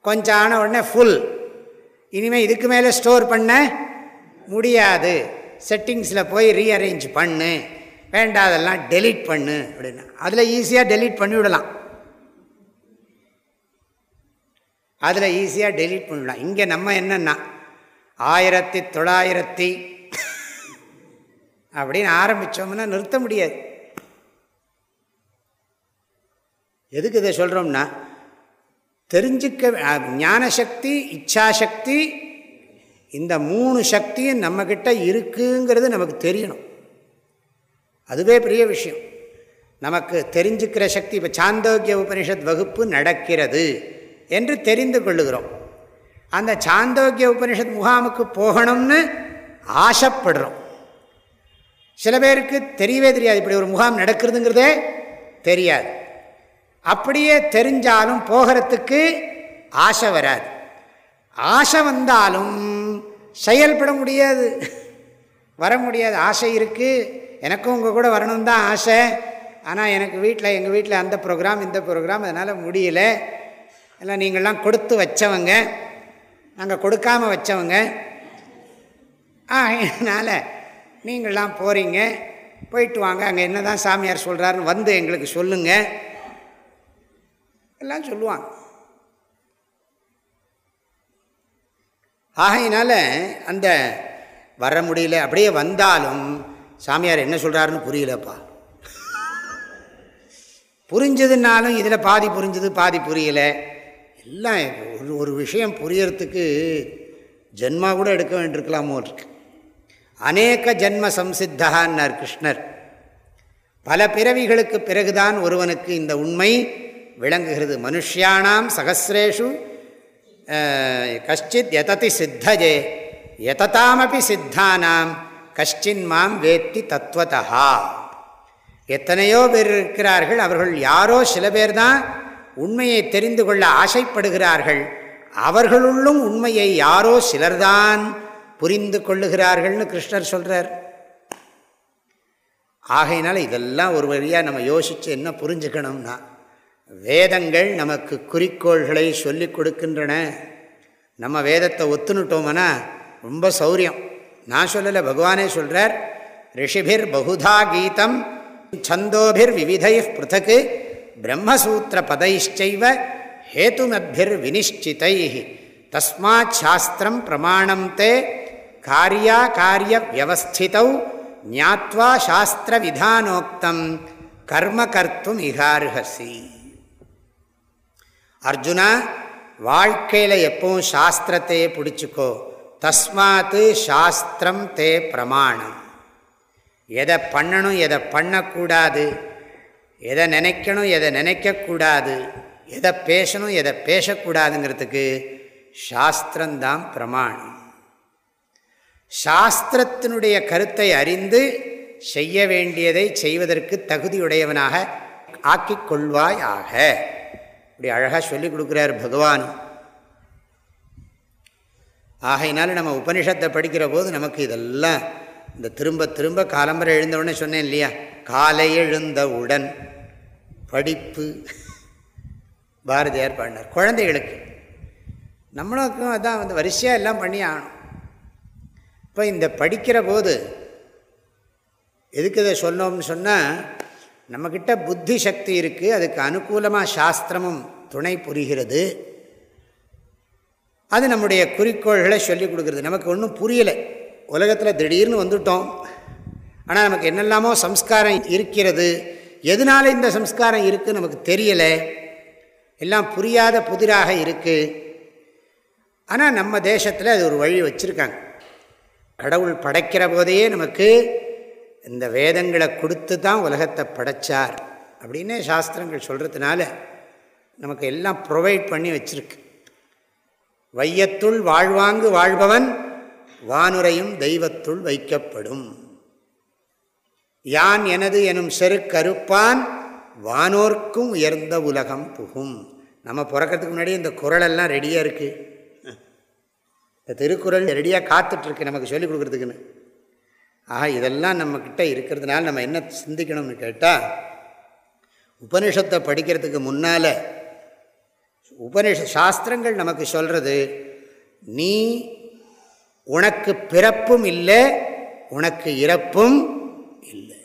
கொஞ்சம் ஆன உடனே ஃபுல் இனிமேல் இதுக்கு மேலே ஸ்டோர் பண்ண முடியாது. செட்டிங்ஸில் போய் ரீஅரேஞ்ச் பண்ணு. வேண்டாதெல்லாம் டெலீட் பண்ணு அப்படின்னா. அதில் ஈஸியாக டெலீட் பண்ணிவிடலாம் அதில் ஈஸியாக டெலீட் பண்ணிவிடலாம் இங்கே நம்ம என்னென்னா ஆயிரத்தி தொள்ளாயிரத்தி அப்படின்னு ஆரம்பித்தோம்னா நிறுத்த முடியாது. எதுக்கு இதை சொல்கிறோம்னா தெரிஞ்சிக்க ஞானசக்தி இச்சாசக்தி இந்த மூணு சக்தியும் நம்மக்கிட்ட இருக்குங்கிறது நமக்கு தெரியணும். அதுவே பெரிய விஷயம். நமக்கு தெரிஞ்சுக்கிற சக்தி இப்போ சாந்தோக்கிய உபனிஷத் வகுப்பு நடக்கிறது என்று தெரிந்து கொள்ளுகிறோம். அந்த சாந்தோக்கிய உபனிஷத் முகாமுக்கு போகணும்னு ஆசைப்படுறோம். சில பேருக்கு தெரியவே தெரியாது இப்படி ஒரு முகாம் நடக்கிறதுங்கிறதே தெரியாது. அப்படியே தெரிஞ்சாலும் போகிறதுக்கு ஆசை வராது. ஆசை வந்தாலும் செயல்பட முடியாது. வர முடியாது. ஆசை இருக்குது எனக்கும் உங்கள் கூட வரணும் தான் ஆசை. ஆனால் எனக்கு வீட்டில் எங்கள் வீட்டில் அந்த ப்ரோக்ராம் இந்த ப்ரோக்ராம் அதனால் முடியல. எல்லாம் நீங்கள்லாம் கொடுத்து வச்சவங்க. நாங்கள் கொடுக்காமல் வச்சவங்க. ஆ அதனால் நீங்கள்லாம் போகிறீங்க போயிட்டு வாங்க. அங்கே என்ன தான் சாமியார் சொல்கிறாருன்னு வந்து எங்களுக்கு சொல்லுங்கள் எல்லாம் சொல்லுவாங்க ஆகையினால அந்த வர முடியல அப்படியே வந்தாலும் சாமியார் என்ன சொல்கிறாருன்னு புரியலப்பா. புரிஞ்சதுனாலும் இதில் பாதி புரிஞ்சது பாதி புரியலை. எல்லாம் ஒரு ஒரு விஷயம் புரியறதுக்கு ஜென்மா கூட எடுக்க வேண்டியிருக்கலாமோ இருக்கு. அநேக ஜென்ம சம்சித்தகான்னார் கிருஷ்ணர். பல பிறவிகளுக்கு பிறகுதான் ஒருவனுக்கு இந்த உண்மை விளங்குகிறது. மனுஷியானாம் சகசிரேஷு கஷ்டித் எததி சித்தஜே எததாமபி சித்தானாம் கஷ்டின் மாம் வேத்தி தத்துவதா எத்தனையோ பேர் இருக்கிறார்கள் அவர்கள் யாரோ சில பேர் தான் உண்மையை தெரிந்து கொள்ள ஆசைப்படுகிறார்கள். அவர்களுள்ளும் உண்மையை யாரோ சிலர்தான் புரிந்து கொள்ளுகிறார்கள்னு கிருஷ்ணர் சொல்கிறார் ஆகையினால இதெல்லாம் ஒரு வழியாக நம்ம யோசித்து என்ன புரிஞ்சுக்கணும்னா வேதங்கள் நமக்கு குறிக்கோள்களை சொல்லி கொடுக்கின்றன. நம்ம வேதத்தை ஒத்துனுட்டோம்னா ரொம்ப சௌரியம். நான் சொல்லலை பகவானே சொல்கிறார் ரிஷிபிர் பகுதா கீதம் சந்தோபிர் விவிதை பிருத்தக்கு பிரம்மசூத்திர பதைச்சைவ ஹேதுமத்பிர் வினிஷ்டிதை தஸ்மாத் சாஸ்திரம் பிரமாணம் தே காரியா காரிய வியவஸ்திதௌ ஞாத்வா சாஸ்திர விதானோக்தம் கர்ம கர்த்தும் இகார்ஹசி. அர்ஜுனா வாழ்க்கையில் எப்பவும் சாஸ்திரத்தையே பிடிச்சிக்கோ. தஸ்மாத்து சாஸ்திரம் தே பிரமாணம். எதை பண்ணணும் எதை பண்ணக்கூடாது. எதை நினைக்கணும் எதை நினைக்கக்கூடாது. எதை பேசணும் எதை பேசக்கூடாதுங்கிறதுக்கு சாஸ்திரம்தான் பிரமாணம். சாஸ்திரத்தினுடைய கருத்தை அறிந்து செய்ய வேண்டியதை செய்வதற்கு தகுதியுடையவனாக ஆக்கிக் கொள்வாயாக. இப்படி அழகாக சொல்லிக் கொடுக்குறார் பகவான். ஆகையினால நம்ம உபனிஷத்தை படிக்கிற போது நமக்கு இதெல்லாம் இந்த திரும்ப திரும்ப காலம்பரை எழுந்தவுடனே சொன்னேன் இல்லையா? காலை எழுந்தவுடன் படிப்பு. பாரதியார் பாடினார் குழந்தைகளுக்கு. நம்மளுக்கும் அதான் வந்து வரிசையாக எல்லாம் பண்ணி ஆகணும். இப்போ இந்த படிக்கிற போது எதுக்கு இதை சொன்னோம்னு சொன்னால் நம்மக்கிட்ட புத்தி சக்தி இருக்குது அதுக்கு அனுகூலமாக சாஸ்திரமும் துணை புரிகிறது. அது நம்முடைய குறிக்கோள்களை சொல்லிக் கொடுக்குறது. நமக்கு ஒன்றும் புரியலை. உலகத்தில் திடீர்னு வந்துட்டோம். ஆனால் நமக்கு என்னெல்லாமோ சம்ஸ்காரம் இருக்கிறது. எதனால இந்த சம்ஸ்காரம் இருக்குதுன்னு நமக்கு தெரியலை. எல்லாம் புரியாத புதிராக இருக்குது ஆனால் நம்ம தேசத்தில் அது ஒரு வழி வச்சுருக்காங்க. கடவுள் படைக்கிற போதையே நமக்கு இந்த வேதங்களை கொடுத்து தான் உலகத்தை படைச்சார் அப்படின்னு சாஸ்திரங்கள் சொல்கிறதுனால நமக்கு எல்லாம் ப்ரொவைட் பண்ணி வச்சுருக்கு. வையத்துள் வாழ்வாங்கு வாழ்பவன் வானுரையும் தெய்வத்துள் வைக்கப்படும். யான் எனது எனும் செருக்கருப்பான் வானோர்க்கும் உயர்ந்த உலகம் புகும். நம்ம பிறக்கிறதுக்கு முன்னாடி இந்த குரலெல்லாம் ரெடியாக இருக்குது இந்த திருக்குறள் ரெடியாக காத்துட்ருக்கு நமக்கு சொல்லிக் கொடுக்குறதுக்குன்னு. ஆக இதெல்லாம் நம்மக்கிட்ட இருக்கிறதுனால நம்ம என்ன சிந்திக்கணும்னு கேட்டால் உபனிஷத்தை படிக்கிறதுக்கு முன்னால் உபனிஷ சாஸ்திரங்கள் நமக்கு சொல்கிறது நீ உனக்கு பிறப்பும் இல்லை உனக்கு இறப்பும் இல்லை.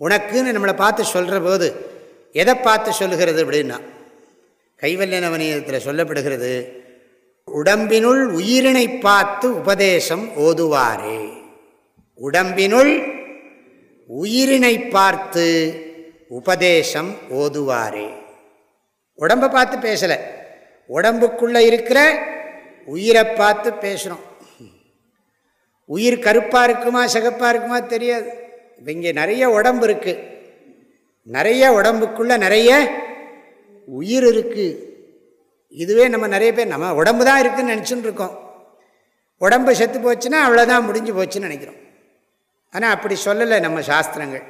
உனக்குன்னு நம்மளை பார்த்து சொல்கிற போது எதை பார்த்து சொல்லுகிறது அப்படின்னா கைவல்ய நவனியத்தில் சொல்லப்படுகிறது உடம்பினுள் உயிரினை பார்த்து உபதேசம் ஓதுவாரே. உடம்பினுள் உயிரினை பார்த்து உபதேசம் ஓதுவாரே. உடம்பை பார்த்து பேசலை. உடம்புக்குள்ளே இருக்கிற உயிரை பார்த்து பேசுகிறோம் உயிர் கருப்பாக இருக்குமா சிகப்பாக இருக்குமா தெரியாது. இப்போ இங்கே நிறைய உடம்பு இருக்குது நிறைய உடம்புக்குள்ளே நிறைய உயிர் இருக்குது இதுவே நம்ம நிறைய பேர் நம்ம உடம்பு தான் இருக்குதுன்னு நினச்சின்னு இருக்கோம். உடம்பு செத்து போச்சுன்னா அவ்வளோதான் முடிஞ்சு போச்சுன்னு நினைக்கிறோம். ஆனால் அப்படி சொல்லலை நம்ம சாஸ்திரங்கள்.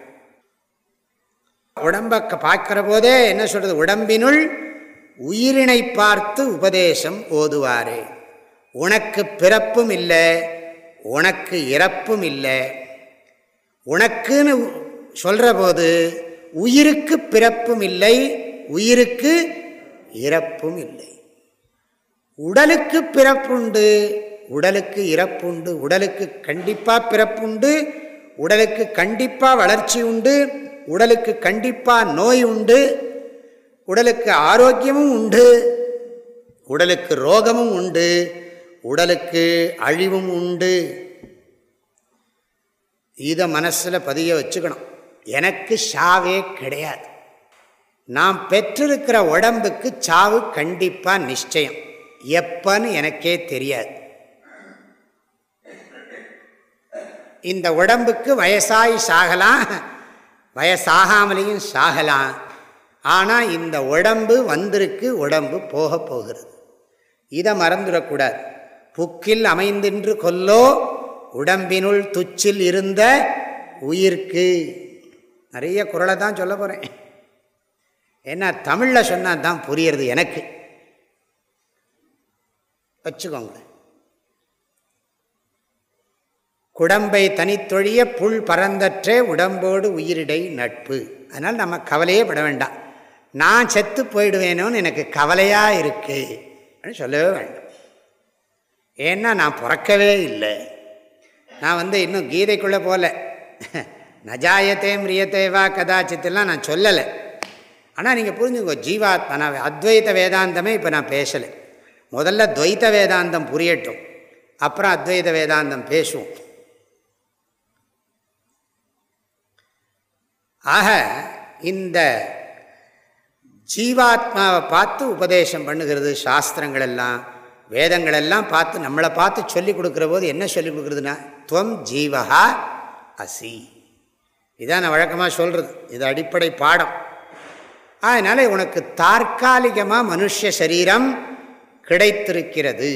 உடம்பை பார்க்குற போதே என்ன சொல்கிறது உடம்பினுள் உயிரினை பார்த்து உபதேசம் ஓதுவாரே. உனக்கு பிறப்பும் இல்லை உனக்கு இறப்பும் இல்லை. உனக்குன்னு சொல்கிற போது உயிருக்கு பிறப்பும் இல்லை உயிருக்கு இறப்பும் இல்லை. உடலுக்கு பிறப்புண்டு உடலுக்கு இறப்புண்டு உடலுக்கு கண்டிப்பாக பிறப்புண்டு உடலுக்கு கண்டிப்பாக வளர்ச்சி உண்டு உடலுக்கு கண்டிப்பாக நோய் உண்டு உடலுக்கு ஆரோக்கியமும் உண்டு உடலுக்கு ரோகமும் உண்டு உடலுக்கு அழிவும் உண்டு. இதை மனசில் பதிய வச்சுக்கணும். எனக்கு சாவே கிடையாது. நாம் பெற்றிருக்கிற உடம்புக்கு சாவு கண்டிப்பாக நிச்சயம். எப்பன்னு எனக்கே தெரியாது. இந்த உடம்புக்கு வயசாகி சாகலாம் வயசாகாமலேயும் சாகலாம் ஆனால் இந்த உடம்பு வந்திருக்கு உடம்பு போக போகிறது. இதை மறந்துடக்கூடாது. புக்கில் அமைந்தின்று கொல்லோ உடம்பினுள் துச்சில் இருந்த உயிர்க்கு. நிறைய குரலை தான் சொல்ல போகிறேன் ஏன்னா தமிழில் சொன்னால் தான் புரியறது எனக்கு. வச்சுக்கோங்க குடம்பை தனித்தொழிய புல் பறந்தற்றே உடம்போடு உயிரிடை நட்பு. அதனால் நம்ம கவலையே பட வேண்டாம். நான் செத்து போயிடுவேனோன்னு எனக்கு கவலையாக இருக்கு அப்படின்னு சொல்லவே வேண்டும். ஏன்னா நான் பிறக்கவே இல்லை. நான் வந்து இன்னும் கீதைக்குள்ளே போகல நஜாயத்தே மிரியத்தேவா கதாச்சித்தெல்லாம் நான் சொல்லலை. ஆனால் நீங்கள் புரிஞ்சுக்கோ ஜீவாத்மா நான் அத்வைத வேதாந்தமே இப்போ நான் பேசலை. முதல்ல துவைத்த வேதாந்தம் புரியட்டும். அப்புறம் அத்வைத வேதாந்தம் பேசுவோம். ஆக இந்த ஜீவாத்மாவை பார்த்து உபதேசம் பண்ணுகிறது சாஸ்திரங்கள் எல்லாம் வேதங்கள் எல்லாம் பார்த்து நம்மளை பார்த்து சொல்லிக் கொடுக்குற போது என்ன சொல்லிக் கொடுக்குறதுனா துவம் ஜீவகா அசி. இதான் நான் வழக்கமாக சொல்கிறது இது அடிப்படை பாடம். அதனால் உனக்கு தற்காலிகமாக மனுஷ சரீரம் கிடைத்திருக்கிறது.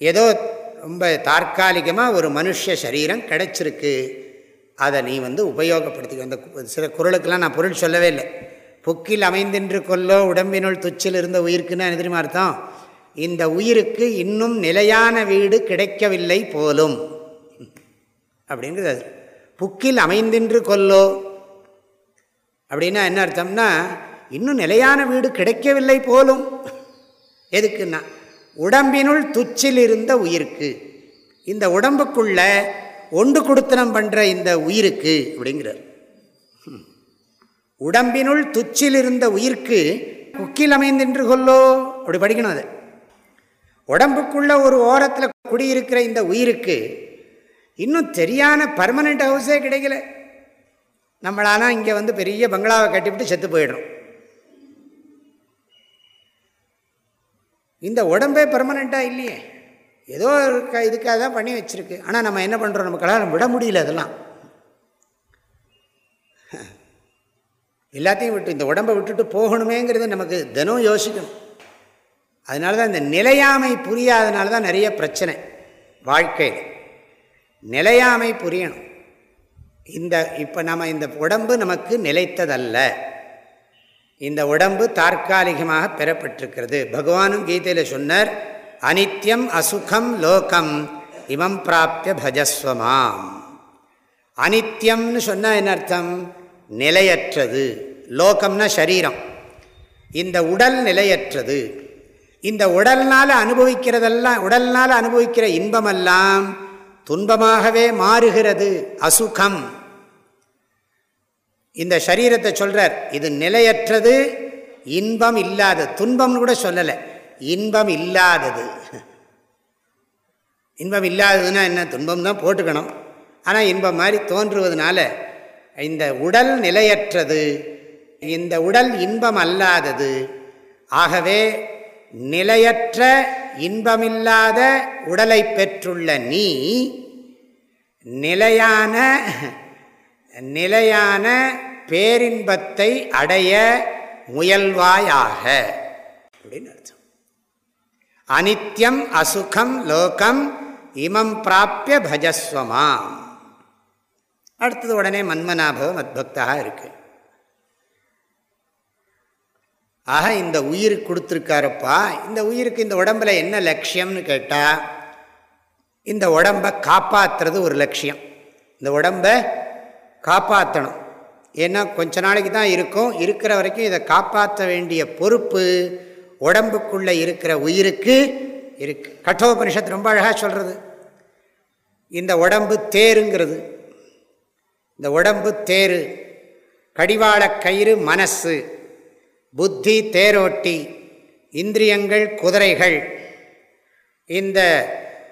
ஏதோ ரொம்ப தற்காலிகமாக ஒரு மனுஷ சரீரம் கிடைச்சிருக்கு. அதை நீ வந்து உபயோகப்படுத்தி அந்த சில குரலுக்கெல்லாம் நான் பொருள் சொல்லவே இல்லை. புக்கில் அமைந்தின்று கொல்லோ உடம்பினுள் துச்சில் இருந்த உயிருக்குன்னு தெரியுமா அர்த்தம்? இந்த உயிருக்கு இன்னும் நிலையான வீடு கிடைக்கவில்லை போலும். அப்படிங்கிறது அது. புக்கில் அமைந்தின்று கொல்லோ அப்படின்னா என்ன அர்த்தம்னா இன்னும் நிலையான வீடு கிடைக்கவில்லை போலும். எதுக்குன்னா உடம்பினுள் துச்சில் இருந்த உயிருக்கு. இந்த உடம்புக்குள்ள ஒன்று கொடுத்தனம் பண்ணுற இந்த உயிருக்கு அப்படிங்கிறார். உடம்பினுள் துச்சில் இருந்த உயிர்க்கு குக்கில் அமைந்தின்று கொல்லோ அப்படி படிக்கணும் அது. உடம்புக்குள்ள ஒரு ஓரத்தில் குடியிருக்கிற இந்த உயிருக்கு இன்னும் சரியான பர்மனெண்ட் ஹவுஸே கிடைக்கல. நம்மளானால் இங்கே வந்து பெரிய பங்களாவை கட்டிவிட்டு செத்து போயிடுறோம். இந்த உடம்பே பர்மனெண்ட்டாக இல்லையே. ஏதோ இருக்க இதுக்காக தான் பண்ணி வச்சுருக்கு. ஆனால் நம்ம என்ன பண்ணுறோம் நமக்கெல்லாம் விட முடியல அதெல்லாம். எல்லாத்தையும் விட்டு இந்த உடம்பை விட்டுட்டு போகணுமேங்கிறது நமக்கு தினம் யோசிக்கணும். அதனால தான் இந்த நிலையாமை புரியாதனால தான் நிறைய பிரச்சனை வாழ்க்கையில். நிலையாமை புரியணும். இந்த இப்போ நம்ம இந்த உடம்பு நமக்கு நிலைத்ததல்ல. இந்த உடம்பு தற்காலிகமாக பெறப்பட்டிருக்கிறது. பகவானும் கீதையில் சொன்னார் அனித்யம் அசுகம் லோகம் இமம் பிராப்பிய பஜஸ்வமாம் அனித்யம்னு சொன்னால் என்ன அர்த்தம்? நிலையற்றது. லோகம்னா சரீரம். இந்த உடல் நிலையற்றது. இந்த உடல்னால் அனுபவிக்கிறதெல்லாம் உடல்னால் அனுபவிக்கிற இன்பமெல்லாம் துன்பமாகவே மாறுகிறது. அசுகம். இந்த சரீரத்தை சொல்கிறார் இது நிலையற்றது இன்பம் இல்லாத துன்பம்னு கூட சொல்லலை. இன்பம் இல்லாதது இன்பம் இல்லாததுன்னா என்ன? துன்பம் தான் போட்டுக்கணும். ஆனால் இன்பம் மாதிரி தோன்றுவதனால இந்த உடல் நிலையற்றது இந்த உடல் இன்பம் அல்லாதது. ஆகவே நிலையற்ற இன்பமில்லாத உடலை பெற்றுள்ள நீ நிலையான நிலையான பேரின்பத்தை அடைய முயல்வாயாக. அப்படின்னு அர்த்தம். அனித்யம் அசுகம் லோகம் இமம் பிராப்பிய பஜஸ்வமாம் அடுத்தது உடனே மன்மனாபவ மத்பக்தாக இருக்கு. ஆக இந்த உயிர் கொடுத்துருக்காருப்பா இந்த உயிருக்கு இந்த உடம்புல என்ன லட்சியம்னு கேட்டால் இந்த உடம்பை காப்பாற்றுறது ஒரு லட்சியம். இந்த உடம்பை காப்பாற்றணும் ஏன்னா கொஞ்ச நாளைக்கு தான் இருக்கும் இருக்கிற வரைக்கும் இதை காப்பாற்ற வேண்டிய பொறுப்பு உடம்புக்குள்ளே இருக்கிற உயிருக்கு இருக்கு. கட்டோபனிஷத்து ரொம்ப அழகாக சொல்கிறது இந்த உடம்பு தேருங்கிறது. இந்த உடம்பு தேரு. கடிவாள கயிறு மனசு. புத்தி தேரோட்டி. இந்திரியங்கள் குதிரைகள். இந்த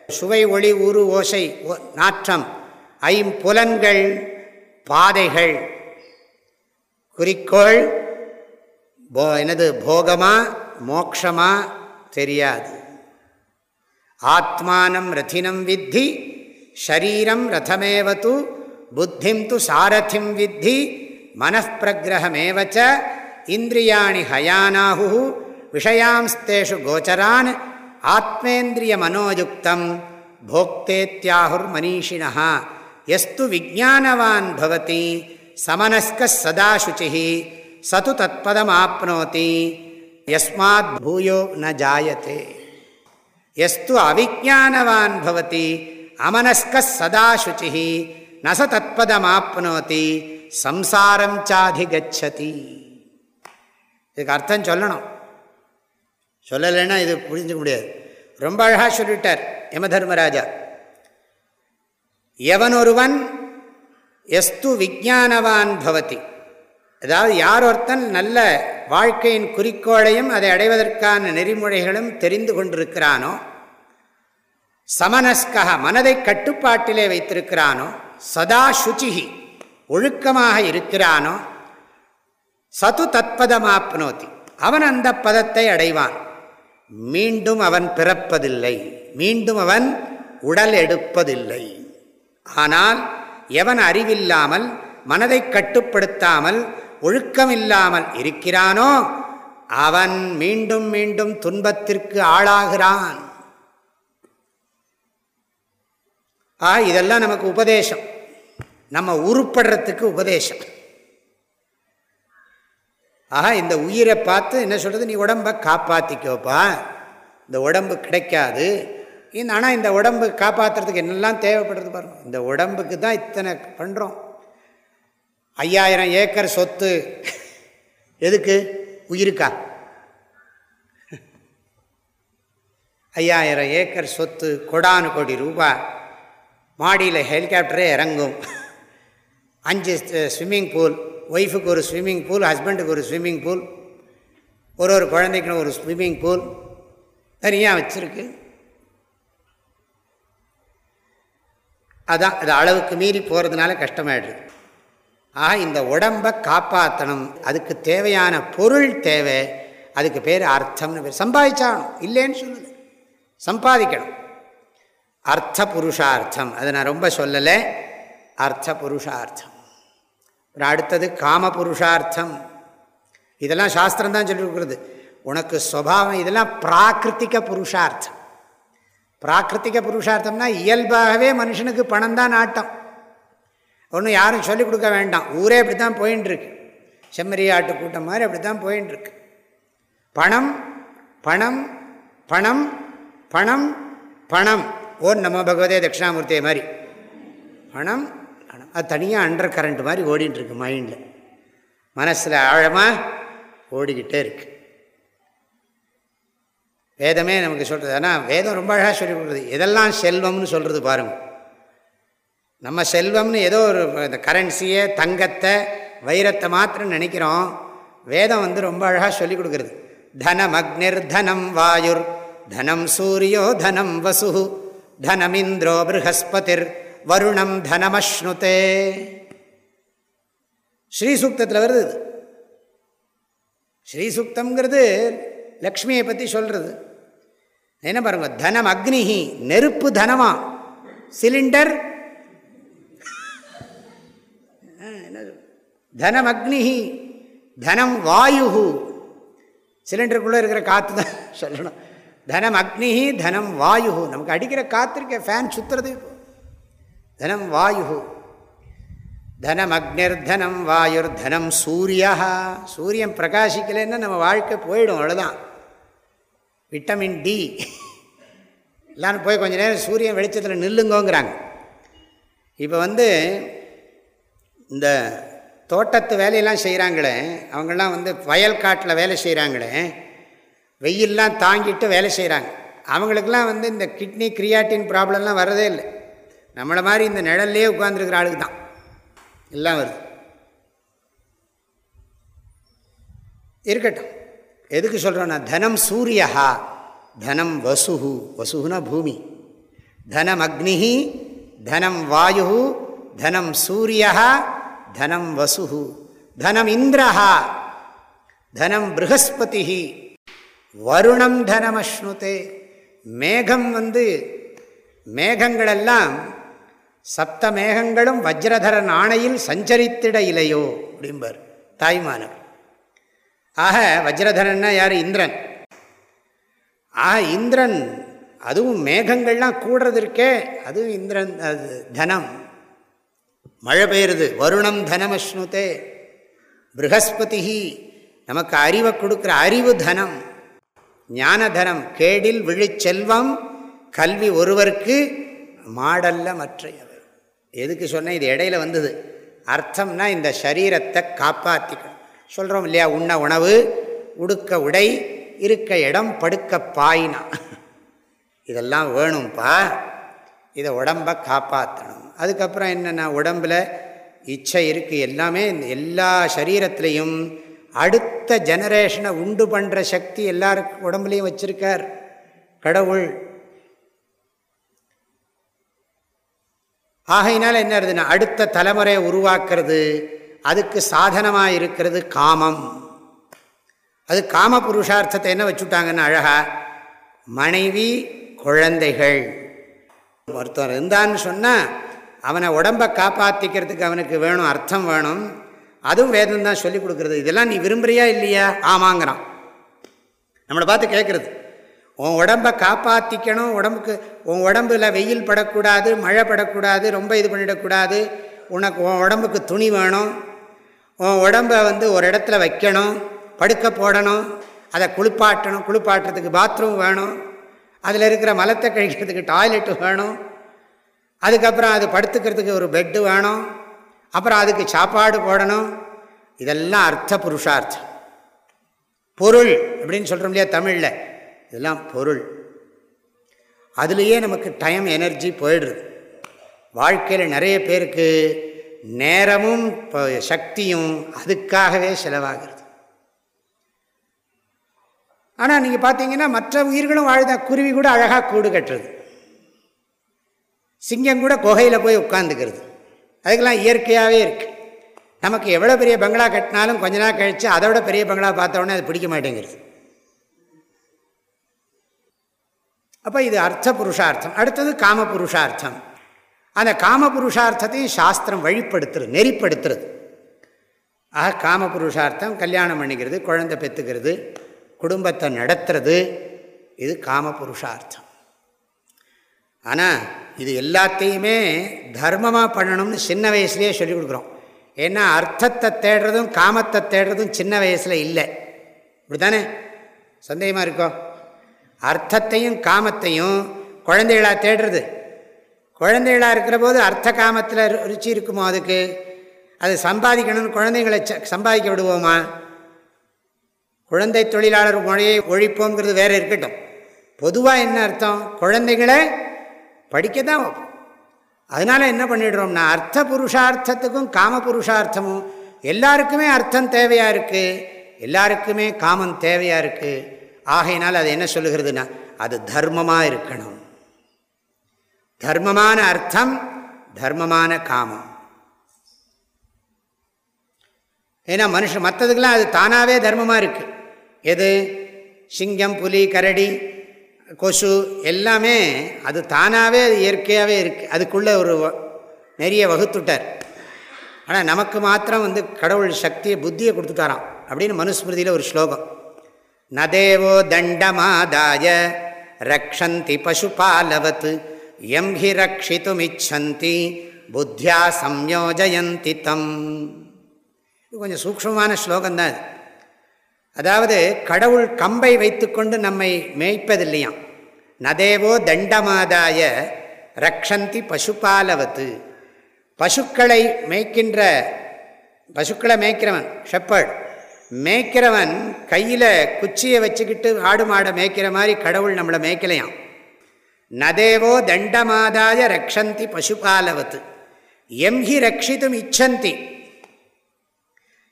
சுவை ஒளி உரு ஓசை நாற்றம். ஐம்புலன்கள் பாதைகள். குறிக்கோள் போ என்னது போகமா? மோக்ஷமா தெரியாது. ஆத்மானம் ரத்தினம் வித்தி ஷரீரம் ரதமேவது புத்திம் து சாரதிம் வித்தி மனப்பிரகிரகமேவச்ச இந்திரியாணி ஹயானாகு விஷயாம்ஸ்தேஷு கோச்சரான் ஆத்மேந்திரிய மனோயுக்தம் போக்தேத்யாகுர் மனிஷினா எஸ்து விஜானவான் பவதி சமனஸ்க சதா சுச்சி சது தத்பதமாப்னோதி எஸ்மாத் பூயோ ந ஜாயத்தே எஸ்து அவிஜானவான் பவதி அமனஸ்க சதா சுச்சி நச தத்பதமாப்னோதி சம்சாரம் சாதிகச்சதி இதுக்கு அர்த்தம் சொல்லணும். சொல்லலைன்னா இது புரிஞ்சுக்க முடியாது. ரொம்ப அழகாக சொல்லிட்டார் யம தர்மராஜா எவனொருவன் எஸ்து விஜானவான் பவதி. அதாவது யார் ஒருத்தன் நல்ல வாழ்க்கையின் குறிக்கோளையும் அதை அடைவதற்கான நெறிமுறைகளும் தெரிந்து கொண்டிருக்கிறானோ? சமனஸ்கக மனதை கட்டுப்பாட்டிலே வைத்திருக்கிறானோ? சதா சுச்சிகி ஒழுக்கமாக இருக்கிறானோ? சது தத்பதமாப்னோதி அவன் அந்த பதத்தை அடைவான். மீண்டும் அவன் பிறப்பதில்லை மீண்டும் அவன் உடல் எடுப்பதில்லை. ஆனால் எவன் அறிவில்லாமல் மனதை கட்டுப்படுத்தாமல் ஒழுக்கமில்லாமல் இருக்கிறானோ அவன் மீண்டும் மீண்டும் துன்பத்திற்கு ஆளாகிறான். ஆ இதெல்லாம் நமக்கு உபதேசம். நம்ம உருப்படுறதுக்கு உபதேசம். ஆஹா இந்த உயிரை பார்த்து என்ன சொல்கிறது நீ உடம்பை காப்பாற்றிக்கோப்பா இந்த உடம்பு கிடைக்காது. இந்த ஆனால் இந்த உடம்பு காப்பாற்றுறதுக்கு என்னெல்லாம் தேவைப்படுறது பாருங்கள் இந்த உடம்புக்கு தான் இத்தனை பண்ணுறோம் ஐயாயிரம் ஏக்கர் சொத்து. எதுக்கு? உயிருக்கா? ஐயாயிரம் ஏக்கர் சொத்து கொடானு கோடி ரூபாய் மாடியில் ஹெலிகாப்டரே இறங்கும். அஞ்சு ஸ்விம்மிங் பூல். ஒய்ஃபுக்கு ஒரு ஸ்விம்மிங் பூல் ஹஸ்பண்டுக்கு ஒரு ஸ்விம்மிங் பூல். ஒரு ஒரு குழந்தைக்குன்னு ஒரு ஸ்விம்மிங் பூல். தனியாக வச்சுருக்கு. அதான் அது அளவுக்கு மீறி போகிறதுனால கஷ்டமாயிடுது. ஆக இந்த உடம்பை காப்பாற்றணும் அதுக்கு தேவையான பொருள் தேவை. அதுக்கு பேர் அர்த்தம்னு பேர். சம்பாதிச்சாகணும். இல்லைன்னு சொல்லுது சம்பாதிக்கணும். அர்த்த புருஷார்த்தம். அதை நான் ரொம்ப சொல்லலை. அர்த்த புருஷார்த்தம். அடுத்தது காம புருஷார்த்தம். இதெல்லாம் சாஸ்திரம் தான் சொல்லி கொடுக்குறது உனக்கு சுவாவம் இதெல்லாம் பிராகிருத்திக புருஷார்த்தம். பிராகிருத்திக புருஷார்த்தம்னா இயல்பாகவே மனுஷனுக்கு பணம் தான் நாட்டம் ஒன்றும் யாரும் சொல்லிக் கொடுக்க வேண்டாம். ஊரே அப்படி தான் போயின்ட்டுருக்கு செம்மறியாட்டு செம்மறி ஆட்டு கூட்டம் மாதிரி அப்படி தான் போயின்ட்டுருக்கு பணம் பணம் பணம் பணம் பணம். ஓர் நம்ம பகவதே தட்சிணாமூர்த்தியை மாதிரி. பணம் பணம். அது தனியாக அண்டர் கரண்ட் மாதிரி ஓடிட்டுருக்கு மைண்டில் மனசில் ஆழமாக ஓடிக்கிட்டே இருக்கு. வேதமே நமக்கு சொல்கிறது ஆனால் வேதம் ரொம்ப அழகாக சொல்லி கொடுக்குறது. எதெல்லாம் செல்வம்னு சொல்கிறது பாருங்கள் நம்ம செல்வம்னு ஏதோ ஒரு இந்த கரன்சியை தங்கத்தை வைரத்தை மாத்திரம் நினைக்கிறோம். வேதம் வந்து ரொம்ப அழகாக சொல்லி கொடுக்குறது. தனம் அக்னிர் தனம் வாயுர் தனம் சூரியோ தனம் வசு தனமிந்திரோ ப்ரஹஸ்பதிர் வருணம் தனமஷ்ணுதே. ஸ்ரீசூக்தத்தில் வருது ஸ்ரீசூக்தங்கிறது லக்ஷ்மியை பற்றி சொல்கிறது என்ன பாருங்க தனம் அக்னிஹி நெருப்பு தனமா சிலிண்டர் தனம் அக்னிஹி தனம் வாயு சிலிண்டருக்குள்ளே இருக்கிற காற்று தான் சொல்லணும். தனம் அக்னிஹி தனம் வாயு நமக்கு அடிக்கிற காற்று இருக்க ஃபேன் சுற்றுறது தனம் வாயு தனம் அக்னிர் தனம் வாயுர் தனம் சூரியா. சூரியன் பிரகாசிக்கலைன்னா நம்ம வாழ்க்கை போயிடும் அவ்வளோதான் விட்டமின் டி. எல்லாரும் போய் கொஞ்சம் நேரம் சூரியன் வெளிச்சத்தில் நில்லுங்கோங்கிறாங்க. இப்போ வந்து இந்த தோட்டத்து வேலையெல்லாம் செய்கிறாங்களே அவங்கெல்லாம் வந்து வயல் காட்டில் வேலை செய்கிறாங்களே வெயிலெலாம் தாங்கிட்டு வேலை செய்கிறாங்க அவங்களுக்கெல்லாம் வந்து இந்த கிட்னி கிரியாட்டின் ப்ராப்ளம்லாம் வரதே இல்லை. நம்மளை மாதிரி இந்த நிழல்லே உட்காந்துருக்கிற ஆளுக்கு தான். எல்லாம் வருது. இருக்கட்டும். எதுக்கு சொல்கிறோன்னா தனம் சூரியா தனம் வசுகு வசுகுனா பூமி. தனம் அக்னி தனம் வாயு தனம் சூரியா தனம் வசு தனம் இந்திரஹா தனம் ப்ரகஸ்பதி வருணம் தனம் தனமஷ்ணுதே மேகம் வந்து மேகங்களெல்லாம் சப்த மேகங்களும் வஜ்ரதர நாணையில் சஞ்சரித்திட இலையோ அப்படிம்பார் தாய்மானவர். ஆக வஜ்ரதரன்னா யார்? இந்திரன். ஆக இந்திரன் அதுவும் மேகங்கள்லாம் கூடுறதற்கே அதுவும் இந்திரன் அது தனம். மழை பெய்யுறது. வருணம் தனமஸ்னுதே. ப்ரகஸ்பதி நமக்கு அறிவை கொடுக்குற அறிவு தனம். ஞான தனம். கேடில் விழிச்செல்வம் கல்வி ஒருவருக்கு மாடல்ல மற்றையவை எதுக்கு சொன்னேன்? இது இடையில வந்தது. அர்த்தம்னா இந்த சரீரத்தை காப்பாற்றிக்கணும் சொல்கிறோம் இல்லையா? உண்ண உணவு உடுக்க உடை இருக்க இடம் படுக்க பாயினா. இதெல்லாம் வேணும்ப்பா இதை உடம்பை காப்பாற்றணும் அதுக்கப்புறம் என்னென்னா உடம்பில் இச்சை இருக்குது எல்லாமே எல்லா சரீரத்துலேயும் அடுத்த ஜெனரேஷனை உண்டு பண்ணுற சக்தி எல்லாருக்கும் உடம்புலையும் வச்சுருக்கார். கடவுள். ஆகையினால் என்ன இருதுன்னா அடுத்த தலைமுறையை உருவாக்குறது அதுக்கு சாதனமாக இருக்கிறது காமம். அது காம புருஷார்த்தத்தை என்ன வச்சுட்டாங்கன்னு அழகா மனைவி குழந்தைகள். ஒருத்தர் இருந்தான்னு சொன்னால் அவனை உடம்பை காப்பாற்றிக்கிறதுக்கு அவனுக்கு வேணும் அர்த்தம் வேணும். அதுவும் வேதம் தான் சொல்லி கொடுக்குறது. இதெல்லாம் நீ விரும்புகிறியா இல்லையா? ஆமாங்கிறான். நம்மளை பார்த்து கேட்குறது. உன் உடம்பை காப்பாற்றிக்கணும் உடம்புக்கு உன் உடம்பில் வெயில் படக்கூடாது மழை படக்கூடாது ரொம்ப இது பண்ணிடக்கூடாது. உனக்கு உன் உடம்புக்கு துணி வேணும். உன் உடம்பை வந்து ஒரு இடத்துல வைக்கணும் படுக்க போடணும் அதை குளிப்பாட்டணும் குளிப்பாட்டுறதுக்கு பாத்ரூம் வேணும். அதில் இருக்கிற மலத்தை கழிக்கிறதுக்கு டாய்லெட்டு வேணும். அதுக்கப்புறம் அது படுத்துக்கிறதுக்கு ஒரு பெட்டு வேணும். அப்புறம் அதுக்கு சாப்பாடு போடணும். இதெல்லாம் அர்த்த புருஷார்த்தம். பொருள் அப்படின்னு சொல்கிறோம் இல்லையா தமிழில்? இதெல்லாம் பொருள். அதுலேயே நமக்கு டைம் எனர்ஜி போயிடுறது வாழ்க்கையில் நிறைய பேருக்கு நேரமும் சக்தியும் அதுக்காகவே செலவாகிறது. ஆனால் நீங்கள் பார்த்தீங்கன்னா மற்ற உயிர்களும் வாழ்ந்த குருவி கூட அழகாக கூடு கட்டுறது. சிங்கம் கூட குகையில் போய் உட்காந்துக்கிறது அதுக்கெல்லாம் இயற்கையாகவே இருக்குது நமக்கு எவ்வளோ பெரிய பங்களா கட்டினாலும் கொஞ்ச நாள் கழித்து அதை விட பெரிய பங்களா பார்த்தோன்னே அது பிடிக்க மாட்டேங்கிறது. அப்போ இது அர்த்த புருஷார்த்தம். அடுத்தது காம புருஷார்த்தம். அந்த காம புருஷார்த்தத்தையும் சாஸ்திரம் வழிப்படுத்துறது நெறிப்படுத்துறது. ஆக காம புருஷார்த்தம் கல்யாணம் பண்ணிக்கிறது குழந்தை பெற்றுக்கிறது குடும்பத்தை நடத்துறது இது காம புருஷார்த்தம். ஆனால் இது எல்லாத்தையுமே தர்மமாக பண்ணணும்னு சின்ன வயசுலேயே சொல்லிக் கொடுக்குறோம். ஏன்னா அர்த்தத்தை தேடுறதும் காமத்தை தேடுறதும் சின்ன வயசில் இல்லை. இப்படி தானே சந்தேகமாக இருக்கோ? அர்த்தத்தையும் காமத்தையும் குழந்தைகளாக தேடுறது. குழந்தைகளாக இருக்கிற போது அர்த்த காமத்தில் ருச்சி இருக்குமோ அதுக்கு? அது சம்பாதிக்கணும்னு குழந்தைங்களை சம்பாதிக்க விடுவோமா? குழந்தை தொழிலாளர் மொழியை ஒழிப்போங்கிறது வேறு இருக்கட்டும். பொதுவாக என்ன அர்த்தம்? குழந்தைகளை படிக்க தான் வைப்போம் அதனால் என்ன பண்ணிடுறோம்னா அர்த்த புருஷார்த்தத்துக்கும் காம புருஷார்த்தமும் எல்லாருக்குமே அர்த்தம் தேவையாக இருக்குது எல்லாருக்குமே காமம் தேவையாக இருக்குது ஆகையினால் அது என்ன சொல்லுகிறதுனா அது தர்மமாக இருக்கணும். தர்மமான அர்த்தம் தர்மமான காமம். ஏன்னா மனுஷன் மற்றதுக்கெல்லாம் அது தானாகவே தர்மமாக இருக்குது எது? சிங்கம் புலி கரடி கொசு எல்லாமே அது தானாகவே அது இயற்கையாகவே இருக்குது அதுக்குள்ளே ஒரு நிறைய வகுத்துட்டார். ஆனால் நமக்கு மாத்திரம் வந்து கடவுள் சக்தியை புத்தியை கொடுத்துட்டாராம் அப்படின்னு மனுஸ்மிருதியில் ஒரு ஸ்லோகம். நதேவோ தண்டமாதாய ரக்ஷந்தி பசுபாலவத் எம் ஹி ரக்ஷித்துமிச்சந்தி புத்தியா சம்யோஜயந்தி தம். இது கொஞ்சம் சூக்ஷமான ஸ்லோகம்தான் அது அதாவது கடவுள் கம்பை வைத்துக்கொண்டு நம்மை மேய்ப்பதில்லையாம். நதேவோ தண்டமாதாய ரக்ஷந்தி பசுபாலவத்து. பசுக்களை மேய்க்கின்ற பசுக்களை மேய்க்கிறவன் ஷெப்பர்ட் மேய்க்கிறவன் கையில் குச்சியை வச்சுக்கிட்டு ஆடு மாடை மேய்க்கிற மாதிரி கடவுள் நம்மளை மேய்க்கலையாம். நதேவோ தண்டமாதாய ரக்ஷந்தி பசுபாலவத்து. எம்ஹி ரட்சித்தும் இச்சந்தி.